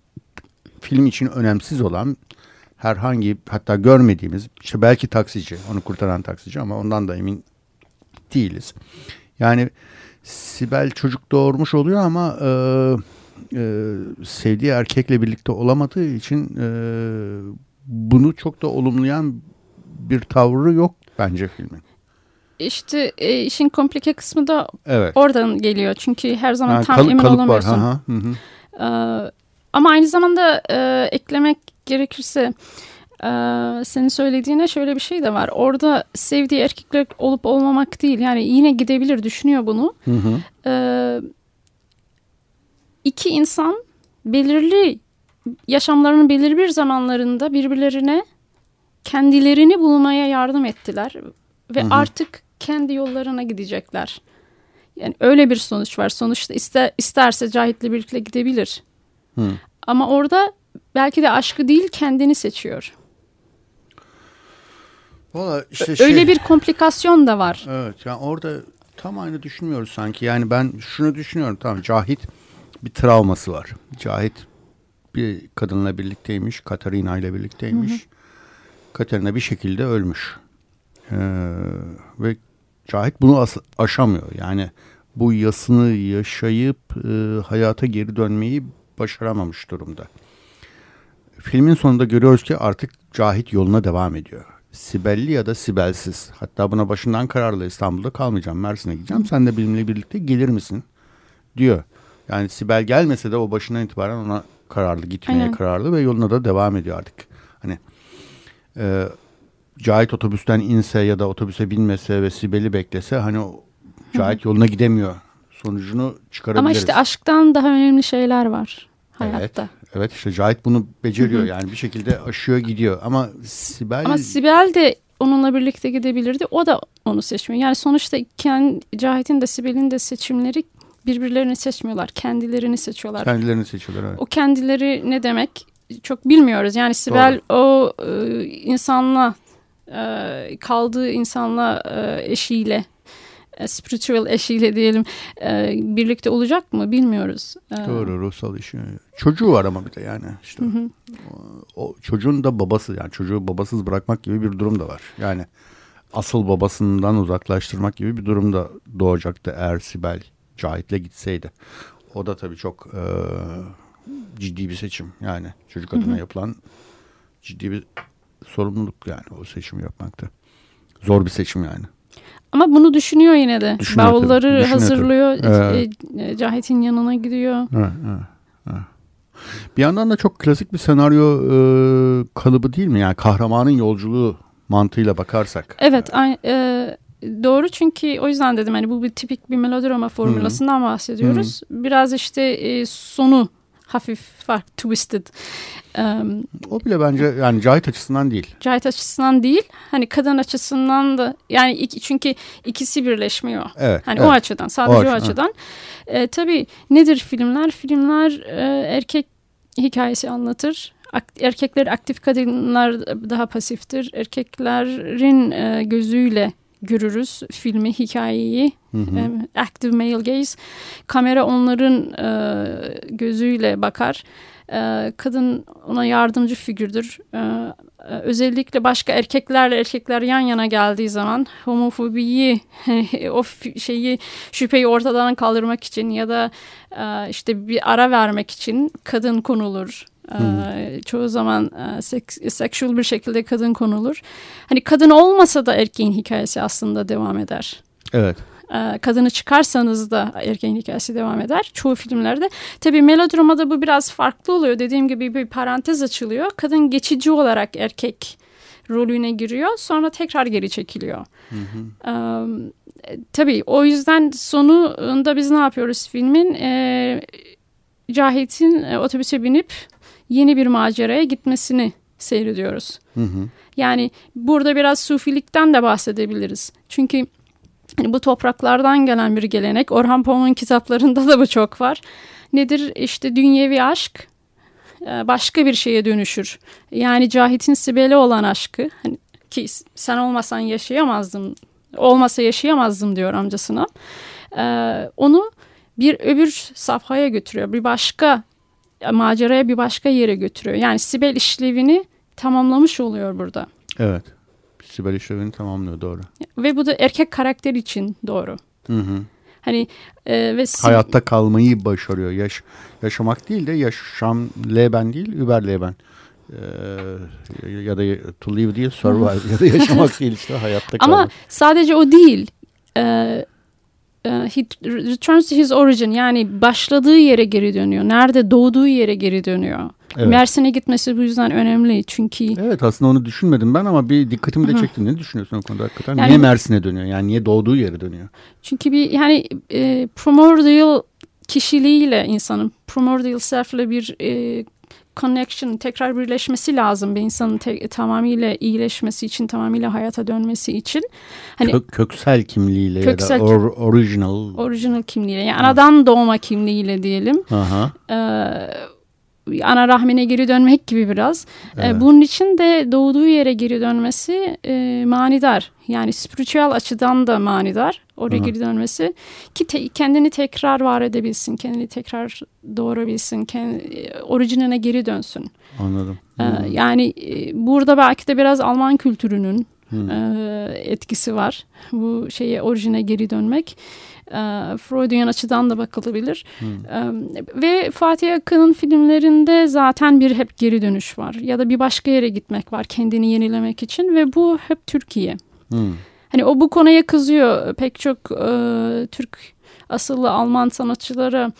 film için önemsiz olan herhangi hatta görmediğimiz işte belki taksici onu kurtaran taksici ama ondan da emin değiliz. Yani Sibel çocuk doğurmuş oluyor ama e, e, sevdiği erkekle birlikte olamadığı için e, bunu çok da olumlayan bir tavrı yok bence filmin. İşte e, işin komplike kısmı da Evet. oradan geliyor. Çünkü her zaman Ha, tam kal- emin kalıp var. olamıyorsun. Hı hı, hı. Ee, ama aynı zamanda e, eklemek gerekirse e, senin söylediğine şöyle bir şey de var. Orada sevdiği erkekler olup olmamak değil. Yani yine gidebilir düşünüyor bunu. Hı hı. Ee, iki insan belirli yaşamlarının belirli bir zamanlarında birbirlerine kendilerini bulmaya yardım ettiler ve Hı hı. artık kendi yollarına gidecekler. Yani öyle bir sonuç var. Sonuçta iste, isterse Cahit'le birlikte gidebilir. Hı. Ama orada belki de aşkı değil kendini seçiyor. Valla işte şey, Öyle bir komplikasyon da var. Evet yani orada tam aynı düşünmüyoruz sanki. Yani ben şunu düşünüyorum tamam Cahit bir travması var. Cahit bir kadınla birlikteymiş. Katarina ile birlikteymiş. Katarina bir şekilde ölmüş. Ee, ve Cahit bunu aşamıyor. Yani bu yasını yaşayıp e, hayata geri dönmeyi başaramamış durumda. Filmin sonunda görüyoruz ki artık Cahit yoluna devam ediyor. Sibelli ya da Sibelsiz. Hatta buna başından kararlı İstanbul'da kalmayacağım. Mersin'e gideceğim. Sen de benimle birlikte gelir misin? Diyor. Yani Sibel gelmese de o başından itibaren ona kararlı gitmeye Aynen. kararlı ve yoluna da devam ediyor artık. Hani e, Cahit otobüsten inse ya da otobüse binmese ve Sibel'i beklese hani o Cahit yoluna gidemiyor. Sonucunu çıkarabiliriz. Ama işte aşktan daha önemli şeyler var hayatta. Evet, evet işte Cahit bunu beceriyor yani bir şekilde aşıyor gidiyor ama Sibel Ama Sibel de onunla birlikte gidebilirdi. O da onu seçmiyor. Yani sonuçta kendi, Cahit'in de Sibel'in de seçimleri birbirlerini seçmiyorlar. Kendilerini seçiyorlar. kendilerini seçiyorlar. Evet. O kendileri ne demek çok bilmiyoruz. Yani Sibel o e, insanla e, kaldığı insanla e, eşiyle spiritual eşiyle diyelim e, birlikte olacak mı bilmiyoruz. E, Doğru ruhsal işi. Çocuğu var ama bir de yani işte o, o çocuğun da babası yani çocuğu babasız bırakmak gibi bir durum da var. Yani asıl babasından uzaklaştırmak gibi bir durum da doğacaktı eğer Sibel Cahit'le gitseydi. O da tabii çok e, ciddi bir seçim yani çocuk adına yapılan ciddi bir sorumluluk yani o seçimi yapmakta. Zor bir seçim yani. Ama bunu düşünüyor yine de. Düşünüyor tabii, Bavulları düşünüyor hazırlıyor. tabii. e, e, Cahit'in yanına gidiyor. Evet, evet, evet. Bir yandan da çok klasik bir senaryo e, kalıbı değil mi? Yani kahramanın yolculuğu mantığıyla bakarsak. Evet, ay- e, doğru çünkü o yüzden dedim hani bu bir tipik bir melodrama formülasından bahsediyoruz. Biraz işte e, sonu hafif farklı, twisted. Um, O bile bence yani Cahit açısından değil. Cahit açısından değil, hani kadın açısından da yani iki, çünkü ikisi birleşmiyor. Evet. Hani evet. o açıdan, sadece o, açıdan, açıdan. E, tabii nedir filmler? Filmler e, erkek hikayesi anlatır. Erkekler aktif, kadınlar daha pasiftir. Erkeklerin e, gözüyle görürüz filmi, hikayeyi. Hı hı. Active male gaze. Kamera onların e, gözüyle bakar. E, kadın ona yardımcı figürdür. E, e, özellikle başka erkeklerle erkekler yan yana geldiği zaman homofobiyi [LAUGHS] o şeyi şüpheyi ortadan kaldırmak için ya da e, işte bir ara vermek için kadın konulur. Çoğu zaman seks, sexual bir şekilde kadın konulur. Hani kadın olmasa da erkeğin hikayesi aslında devam eder. Evet. Kadını çıkarsanız da erkeğin hikayesi devam eder. Çoğu filmlerde. Tabii melodramada bu biraz farklı oluyor. Dediğim gibi bir parantez açılıyor. Kadın geçici olarak erkek rolüne giriyor. Sonra tekrar geri çekiliyor. E, tabii o yüzden sonunda biz ne yapıyoruz filmin? Cahit'in e, otobüse binip yeni bir maceraya gitmesini seyrediyoruz. Hı hı. Yani burada biraz sufilikten de bahsedebiliriz. Çünkü hani bu topraklardan gelen bir gelenek. Orhan Pamuk'un kitaplarında da bu çok var. Nedir? İşte dünyevi aşk e, başka bir şeye dönüşür. Yani Cahit'in Sibel'e olan aşkı hani ki sen olmasan yaşayamazdım. Olmasa yaşayamazdım diyor amcasına. Ee, onu bir öbür safhaya götürüyor. Bir başka maceraya bir başka yere götürüyor. Yani Sibel işlevini tamamlamış oluyor burada. Evet. Sibel işlevini tamamlıyor doğru. Ve bu da erkek karakter için doğru. Hı hı. Hani e, ve Hayatta kalmayı başarıyor. Yaş, yaşamak değil de yaşam leben değil, über leben. Ee, ya da to live değil, survive ya da yaşamak [LAUGHS] değil işte hayatta kalmak. Ama sadece o değil. E, e, he returns to his origin yani başladığı yere geri dönüyor. Nerede doğduğu yere geri dönüyor. Evet. Mersin'e gitmesi bu yüzden önemli çünkü Evet aslında onu düşünmedim ben ama bir dikkatimi de çekti. Ne düşünüyorsun o konuda hakikaten? Yani- niye Mersin'e dönüyor? Yani niye doğduğu yere dönüyor? çünkü bir yani e, primordial kişiliğiyle insanın primordial self'le bir e, connection, tekrar birleşmesi lazım bir insanın te- tamamıyla iyileşmesi için, tamamıyla hayata dönmesi için. Hani Kök- köksel kimliğiyle Köksel ya da or- original. orijinal kimliğiyle, yani anadan doğma kimliğiyle diyelim. Aha. Ee, ana rahmine geri dönmek gibi biraz. Ee, Evet. bunun için de doğduğu yere geri dönmesi e, manidar. Yani spiritüel açıdan da manidar. Oraya Hı geri dönmesi. Ki te- kendini tekrar var edebilsin. Kendini tekrar doğurabilsin. Kendi, orijinine geri dönsün. Anladım. Ee, yani e, burada belki de biraz Alman kültürünün Hmm. e, etkisi var. Bu şeye orijine geri dönmek. E, Freudian açıdan da bakılabilir. Hmm. E, ve Fatih Akın'ın filmlerinde zaten bir hep geri dönüş var. Ya da bir başka yere gitmek var kendini yenilemek için. Ve bu hep Türkiye. Hmm. Hani o bu konuya kızıyor. Pek çok e, Türk asıllı Alman sanatçılara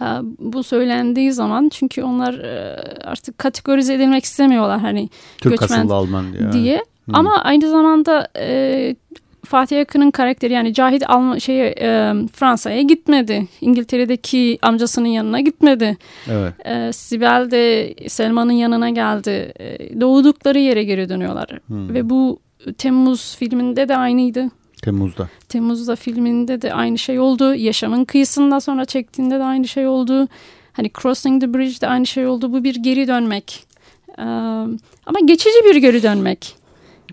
e, bu söylendiği zaman çünkü onlar e, artık kategorize edilmek istemiyorlar hani Türk göçmen asıllı Alman diye. diye. Hmm. Ama aynı zamanda e, Fatih Akın'ın karakteri yani Cahit Alman şeye e, Fransa'ya gitmedi. İngiltere'deki amcasının yanına gitmedi. Evet. E, Sibel de Selman'ın yanına geldi. E, doğdukları yere geri dönüyorlar. Hmm. Ve bu Temmuz filminde de aynıydı. Temmuz'da. Temmuz'da filminde de aynı şey oldu. Yaşamın kıyısında sonra çektiğinde de aynı şey oldu. Hani Crossing the Bridge de aynı şey oldu. Bu bir geri dönmek. Ee, ama geçici bir geri dönmek.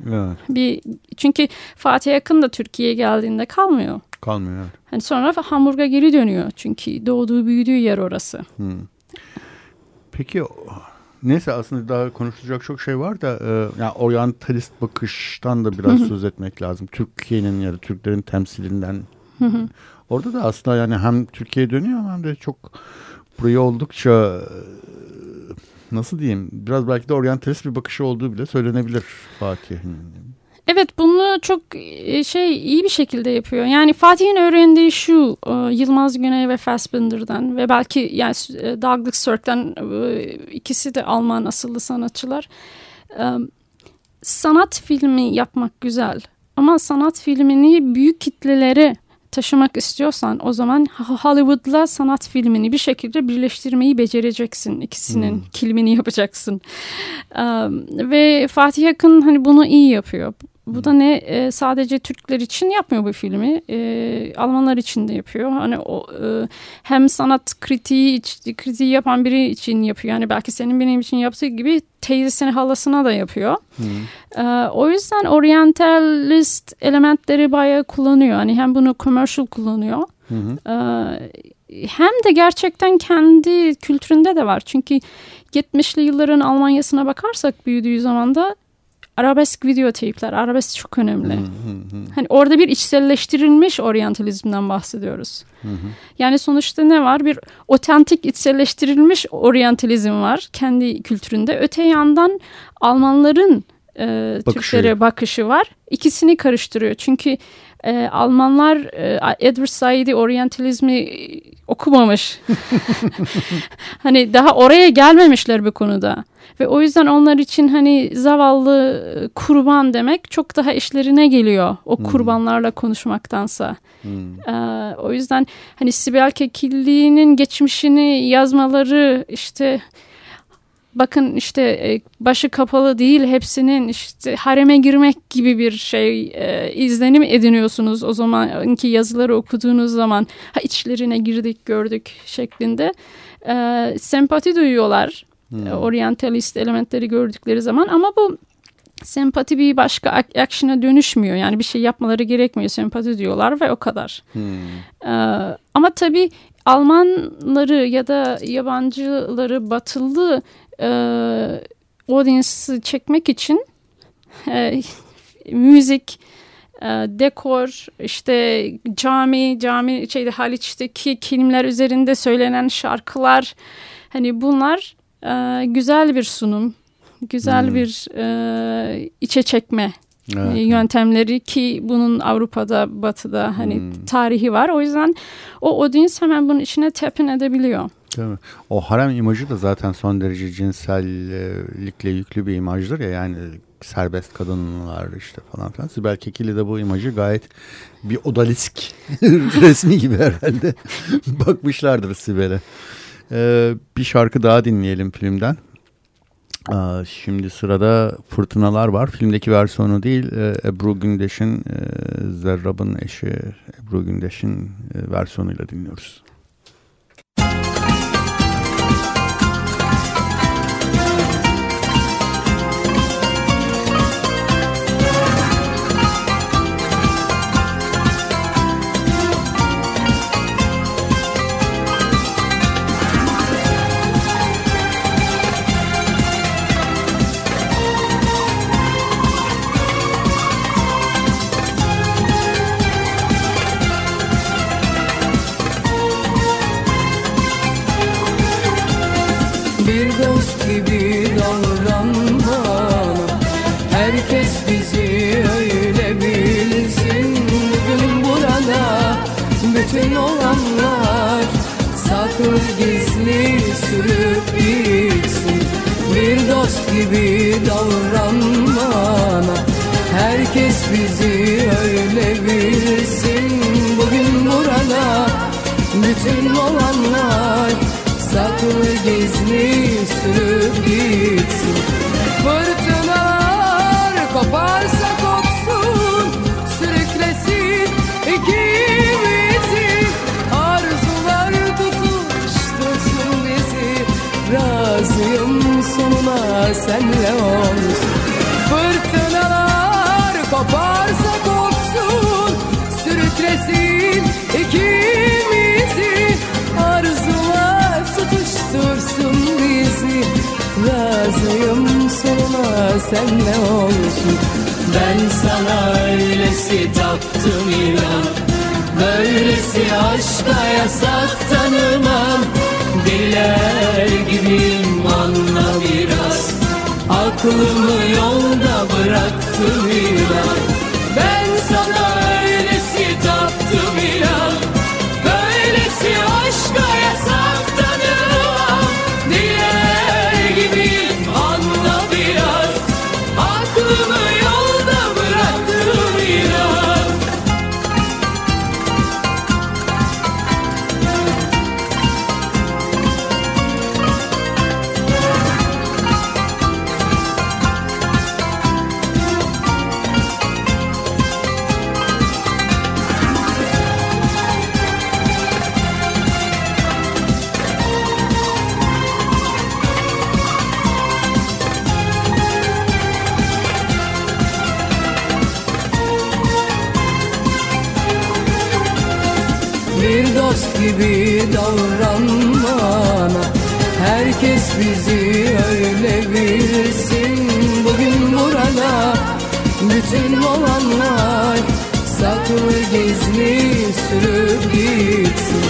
Evet. Bir çünkü Fatih Akın da Türkiye'ye geldiğinde kalmıyor. Kalmıyor. Evet. Hani sonra Hamburg'a geri dönüyor. Çünkü doğduğu büyüdüğü yer orası. Hmm. Peki neyse aslında daha konuşulacak çok şey var da e, yani oryantalist bakıştan da biraz söz etmek lazım. Türkiye'nin ya da Türklerin temsilinden. Orada da aslında yani hem Türkiye'ye dönüyor hem de çok buraya oldukça nasıl diyeyim biraz belki de oryantalist bir bakışı olduğu bile söylenebilir Fatih'in. Evet bunu çok e, şey iyi bir şekilde yapıyor. Yani Fatih'in öğrendiği şu e, Yılmaz Güney ve Fassbinder'dan ve belki yani e, Douglas Sirk'ten ikisi de Alman asıllı sanatçılar. Sanat filmi yapmak güzel ama sanat filmini büyük kitlelere taşımak istiyorsan o zaman Hollywood'la sanat filmini bir şekilde birleştirmeyi becereceksin. İkisinin Hmm. kilimini yapacaksın. Ee, ve Fatih Akın hani bunu iyi yapıyor. Bu da ne e, sadece Türkler için yapmıyor bu filmi. E, Almanlar için de yapıyor. Hani o e, hem sanat kritiği kritiği yapan biri için yapıyor. Yani belki senin benim için yaptığı gibi teyzesine halasına da yapıyor. Hmm. Ee, o yüzden orientalist elementleri bayağı kullanıyor. Hani hem bunu commercial kullanıyor. Ee, hem de gerçekten kendi kültüründe de var. Çünkü 70'li yılların Almanya'sına bakarsak büyüdüğü zaman da arabesk videoteypler, arabesk çok önemli. Hı hı hı. Hani orada bir içselleştirilmiş oryantalizmden bahsediyoruz. Hı hı. Yani sonuçta ne var? Bir otentik içselleştirilmiş oryantalizm var kendi kültüründe. Öte yandan Almanların e, Bakışı. Türklere bakışı var. İkisini karıştırıyor. Çünkü e, Almanlar e, Edward Said'i oryantalizmi e, okumamış. [LAUGHS] hani daha oraya gelmemişler bu konuda. Ve o yüzden onlar için hani zavallı e, kurban demek çok daha işlerine geliyor. O Hmm. kurbanlarla konuşmaktansa. Hmm. Ee, o yüzden hani Sibel Kekilli'nin geçmişini yazmaları işte bakın işte e, başı kapalı değil hepsinin işte hareme girmek gibi bir şey e, izlenim ediniyorsunuz o zamanki yazıları okuduğunuz zaman ha içlerine girdik gördük şeklinde Ee, sempati duyuyorlar Hmm. e, oryantalist elementleri gördükleri zaman ama bu sempati bir başka action'a dönüşmüyor. Yani bir şey yapmaları gerekmiyor. Sempati diyorlar ve o kadar. Hmm. Ee, ama tabii Almanları ya da yabancıları batılı e, audience'ı çekmek için e, müzik, e, dekor, işte cami, cami şeyde Haliç'teki kilimler üzerinde söylenen şarkılar hani bunlar e, güzel bir sunum, güzel Hmm. bir e, içe çekme Evet. e, yöntemleri ki bunun Avrupa'da, Batı'da hani Hmm. tarihi var. O yüzden o audience hemen bunun içine tap in edebiliyor. Değil mi? O harem imajı da zaten son derece cinsellikle yüklü bir imajdır ya yani serbest kadınlar işte falan filan. Sibel Kekilli de bu imajı gayet bir odalisk [LAUGHS] resmi gibi herhalde [LAUGHS] bakmışlardır Sibel'e. Ee, bir şarkı daha dinleyelim filmden. Aa, Şimdi sırada Fırtınalar var. Filmdeki versiyonu değil, e, Ebru Gündeş'in, e, Zerrab'ın eşi Ebru Gündeş'in e, versiyonuyla dinliyoruz. Gibi davran bana. Herkes bizi öyle bilsin. Bugün burada bütün olanlar Saklı gizli sürüp gitsin. Bir dost gibi davran bana. Herkes bizi öyle bilsin. Bugün burada bütün olanlar Saklı gizli sürüp gitsin. Fırtınalar koparsa kopsun. Sürüklesin ikimizi. Arzular tutuştursun bizi. Razıyım sonuna senle olsun. Fırtınalar koparsa kopsun. Sürüklesin ikimizi Razıyım sonuna senle olsun. Ben sana öylesi taptım inan. Böylesi aşka yasak tanımam. Deliler gibiyim anla biraz. Aklımı yolda bıraktım inan gibi davran Herkes bizi öyle bilsin. Bugün burada bütün olanlar Saklı gizli sürüp gitsin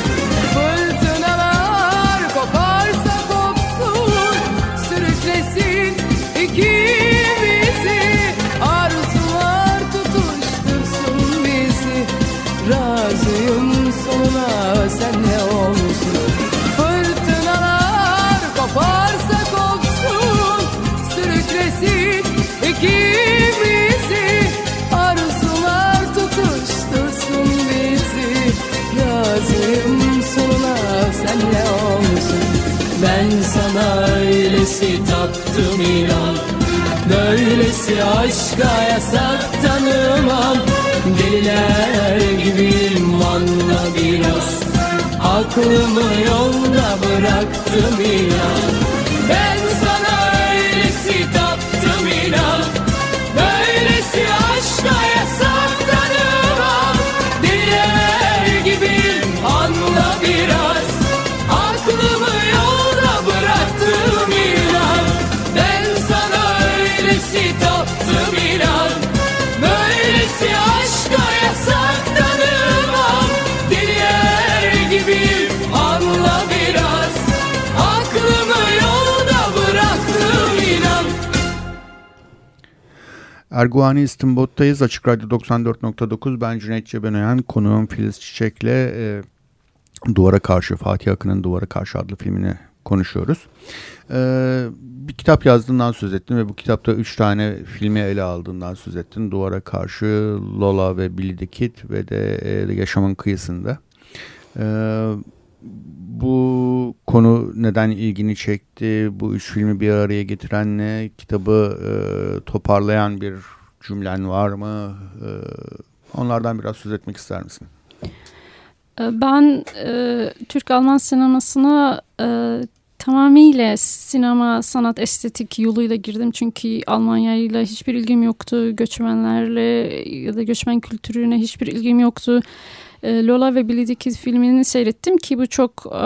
öylesi taptım inan Böylesi aşka yasak tanımam. Deliler gibiyim anla biraz Aklımı yolda bıraktım inan Erguani İstimbot'tayız. Açık Radyo 94.9. Ben Cüneyt Cebenayan. Konuğum Filiz Çiçek'le e, Duvara Karşı, Fatih Akın'ın Duvara Karşı adlı filmini konuşuyoruz. E, bir kitap yazdığından söz ettin ve bu kitapta üç tane filmi ele aldığından söz ettin. Duvara Karşı, Lola ve Billy the Kid ve de e, Yaşamın Kıyısında. E, bu konu neden ilgini çekti? Bu üç filmi bir araya getiren ne? Kitabı e, toparlayan bir cümlen var mı? E, onlardan biraz söz etmek ister misin? E, ben e, Türk-Alman sinemasına e, tamamıyla sinema, sanat, estetik yoluyla girdim. Çünkü Almanya ile hiçbir ilgim yoktu. Göçmenlerle ya da göçmen kültürüne hiçbir ilgim yoktu. E, Lola ve Billy the Kid filmini seyrettim ki bu çok e,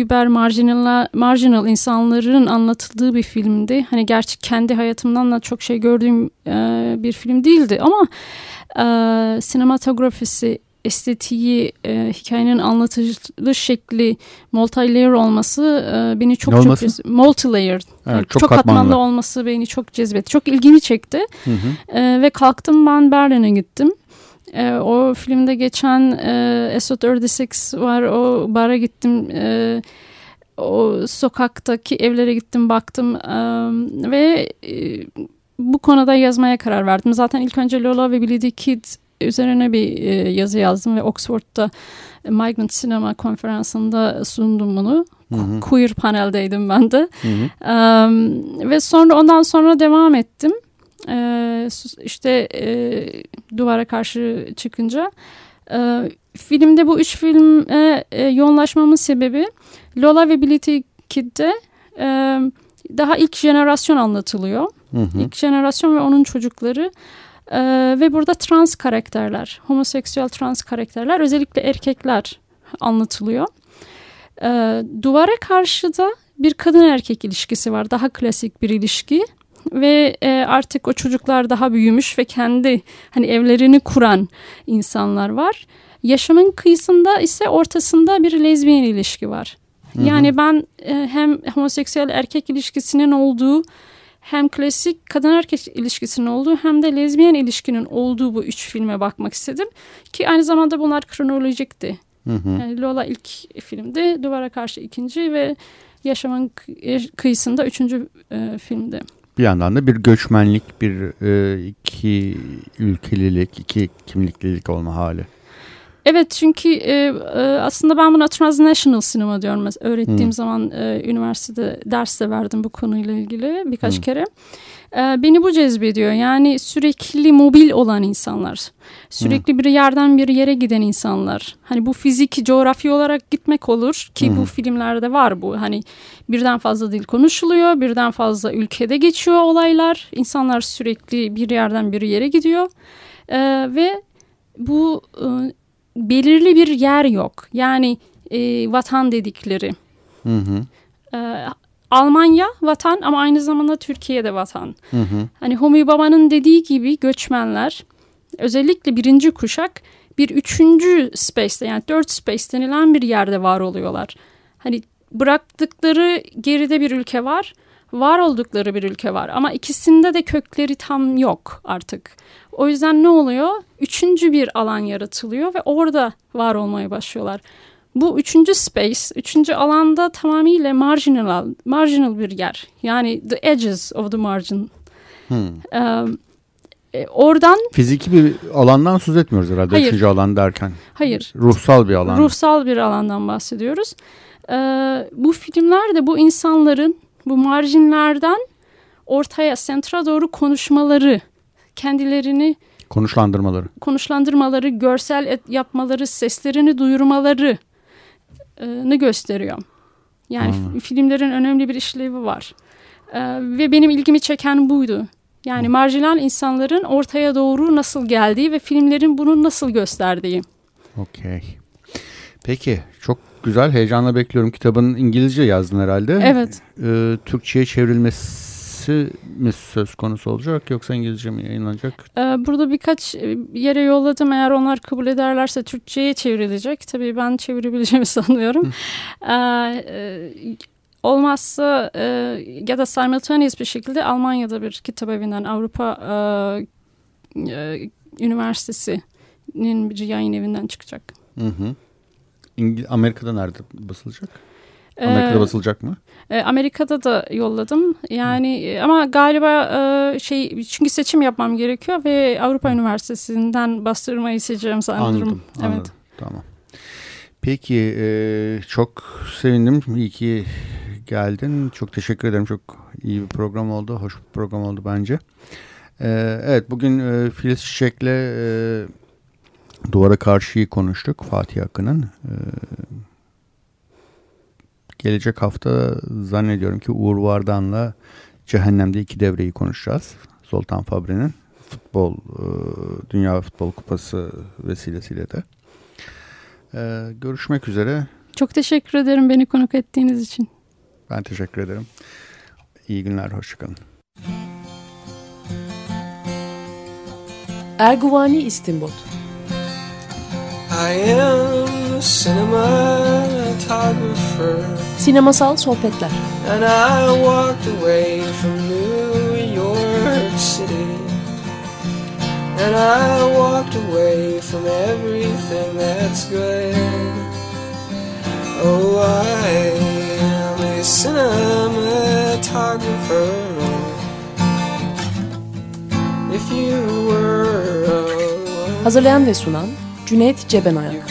über marginal, marginal insanların anlatıldığı bir filmdi. Hani gerçi kendi hayatımdan da çok şey gördüğüm e, bir film değildi ama e, sinematografisi, estetiği, e, hikayenin anlatılış şekli, multi-layer olması e, beni çok çok olması? cez- multi-layer, Evet, yani çok çok, katmanlı. katmanlı olması beni çok cezbetti. Çok ilgimi çekti. Hı hı. E, ve kalktım ben Berlin'e gittim. E, o filmde geçen e, SO36 var. O bara gittim. E, o sokaktaki evlere gittim baktım e, ve e, bu konuda yazmaya karar verdim. Zaten ilk önce Lola ve Billy the Kid üzerine bir e, yazı yazdım ve Oxford'da Migrant Cinema konferansında sundum bunu. Hı hı. Queer paneldeydim ben de. Hı hı. Um, ve sonra ondan sonra devam ettim. Sus- işte e, duvara karşı çıkınca. Ee, filmde bu üç filme e, yoğunlaşmamın sebebi Lola ve Billy Kid'de e, daha ilk jenerasyon anlatılıyor. Hı hı. İlk jenerasyon ve onun çocukları. Ee, ve burada trans karakterler, homoseksüel trans karakterler, özellikle erkekler anlatılıyor. Ee, duvara karşı da bir kadın erkek ilişkisi var. Daha klasik bir ilişki ve e, artık o çocuklar daha büyümüş ve kendi hani evlerini kuran insanlar var. Yaşamın kıyısında ise ortasında bir lezbiyen ilişki var. Yani ben e, hem homoseksüel erkek ilişkisinin olduğu hem klasik kadın erkek ilişkisinin olduğu hem de lezbiyen ilişkinin olduğu bu üç filme bakmak istedim. Ki aynı zamanda bunlar kronolojikti. Hı hı. Yani Lola ilk filmdi, Duvara Karşı ikinci ve Yaşamın Kı- Kıyısında üçüncü e, filmdi. Bir yandan da bir göçmenlik, bir e, iki ülkelilik, iki kimliklilik olma hali. Evet çünkü e, e, aslında ben buna transnational sinema diyorum. Öğrettiğim Hmm. zaman e, üniversitede ders de verdim bu konuyla ilgili birkaç Hmm. kere. E, beni bu cezbediyor. Yani sürekli mobil olan insanlar. Sürekli bir yerden bir yere giden insanlar. Hani bu fizik, coğrafya olarak gitmek olur ki hı. bu filmlerde var bu. Hani birden fazla dil konuşuluyor, birden fazla ülkede geçiyor olaylar. İnsanlar sürekli bir yerden bir yere gidiyor. E, ve bu e, belirli bir yer yok. Yani e, vatan dedikleri. Hı hı. E, Almanya vatan ama aynı zamanda Türkiye'de vatan. Hı hı. Hani Homi Baba'nın dediği gibi göçmenler özellikle birinci kuşak bir üçüncü space'te yani dört space denilen bir yerde var oluyorlar. Hani bıraktıkları geride bir ülke var, var oldukları bir ülke var ama ikisinde de kökleri tam yok artık. O yüzden ne oluyor? Üçüncü bir alan yaratılıyor ve orada var olmaya başlıyorlar. Bu üçüncü space, üçüncü alanda tamamıyla marginal, marginal bir yer. Yani the edges of the margin. Hı. Ee, e, oradan Fiziki bir alandan söz etmiyoruz herhalde. Hayır. Üçüncü alan derken. hayır Ruhsal bir alan. ruhsal bir alandan bahsediyoruz. Ee, bu filmlerde bu insanların bu marjinlerden ortaya, sentra doğru konuşmaları, kendilerini Konuşlandırmaları. konuşlandırmaları, görsel et- yapmaları, seslerini duyurmaları ne gösteriyor. Yani f- filmlerin önemli bir işlevi var. Ee, ve benim ilgimi çeken buydu. Yani marjinal insanların ortaya doğru nasıl geldiği ve filmlerin bunu nasıl gösterdiği. Okey. Peki çok güzel heyecanla bekliyorum. Kitabın İngilizce yazdın herhalde. Evet. Ee, Türkçe'ye çevrilmesi mi söz konusu olacak yoksa İngilizce mi yayınlanacak? Ee, Burada birkaç e, yere yolladım. Eğer onlar kabul ederlerse Türkçe'ye çevrilecek. Tabii ben çevirebileceğimi [LAUGHS] sanıyorum. Ee, e, olmazsa e, ya da simultaneous bir şekilde Almanya'da bir kitap evinden Avrupa e, e, Üniversitesi'nin bir yayın evinden çıkacak. Hı hı. İngil- Amerika'da nerede basılacak? Ee, Amerika'da basılacak mı? E, Amerika'da da yolladım. Yani e, ama galiba e, şey çünkü seçim yapmam gerekiyor ve Avrupa Üniversitesi'nden bastırmayı seçeceğim sanırım. Anladım. anladım. Evet. Tamam. Peki e, çok sevindim. İyi ki geldin. Çok teşekkür ederim. Çok iyi bir program oldu. Hoş bir program oldu bence. E, evet bugün e, Filiz Çiçek'le e, Duvara Karşı'yı konuştuk. Fatih Akın'ın. E, gelecek hafta zannediyorum ki Uğur Vardan'la Cehennem'de iki devreyi konuşacağız. Zoltan Fabre'nin futbol, e, Dünya Futbol Kupası vesilesiyle de. E, görüşmek üzere. Çok teşekkür ederim beni konuk ettiğiniz için. Ben teşekkür ederim. İyi günler, hoşçakalın. Erguvani İstimbot I am a cinematographer, Sinemasal Sohbetler and I walked away from New York City. And I walked away from everything that's good. Oh, I am a cinematographer. If you were Hazırlayan ve sunan Cüneyt Cebenayak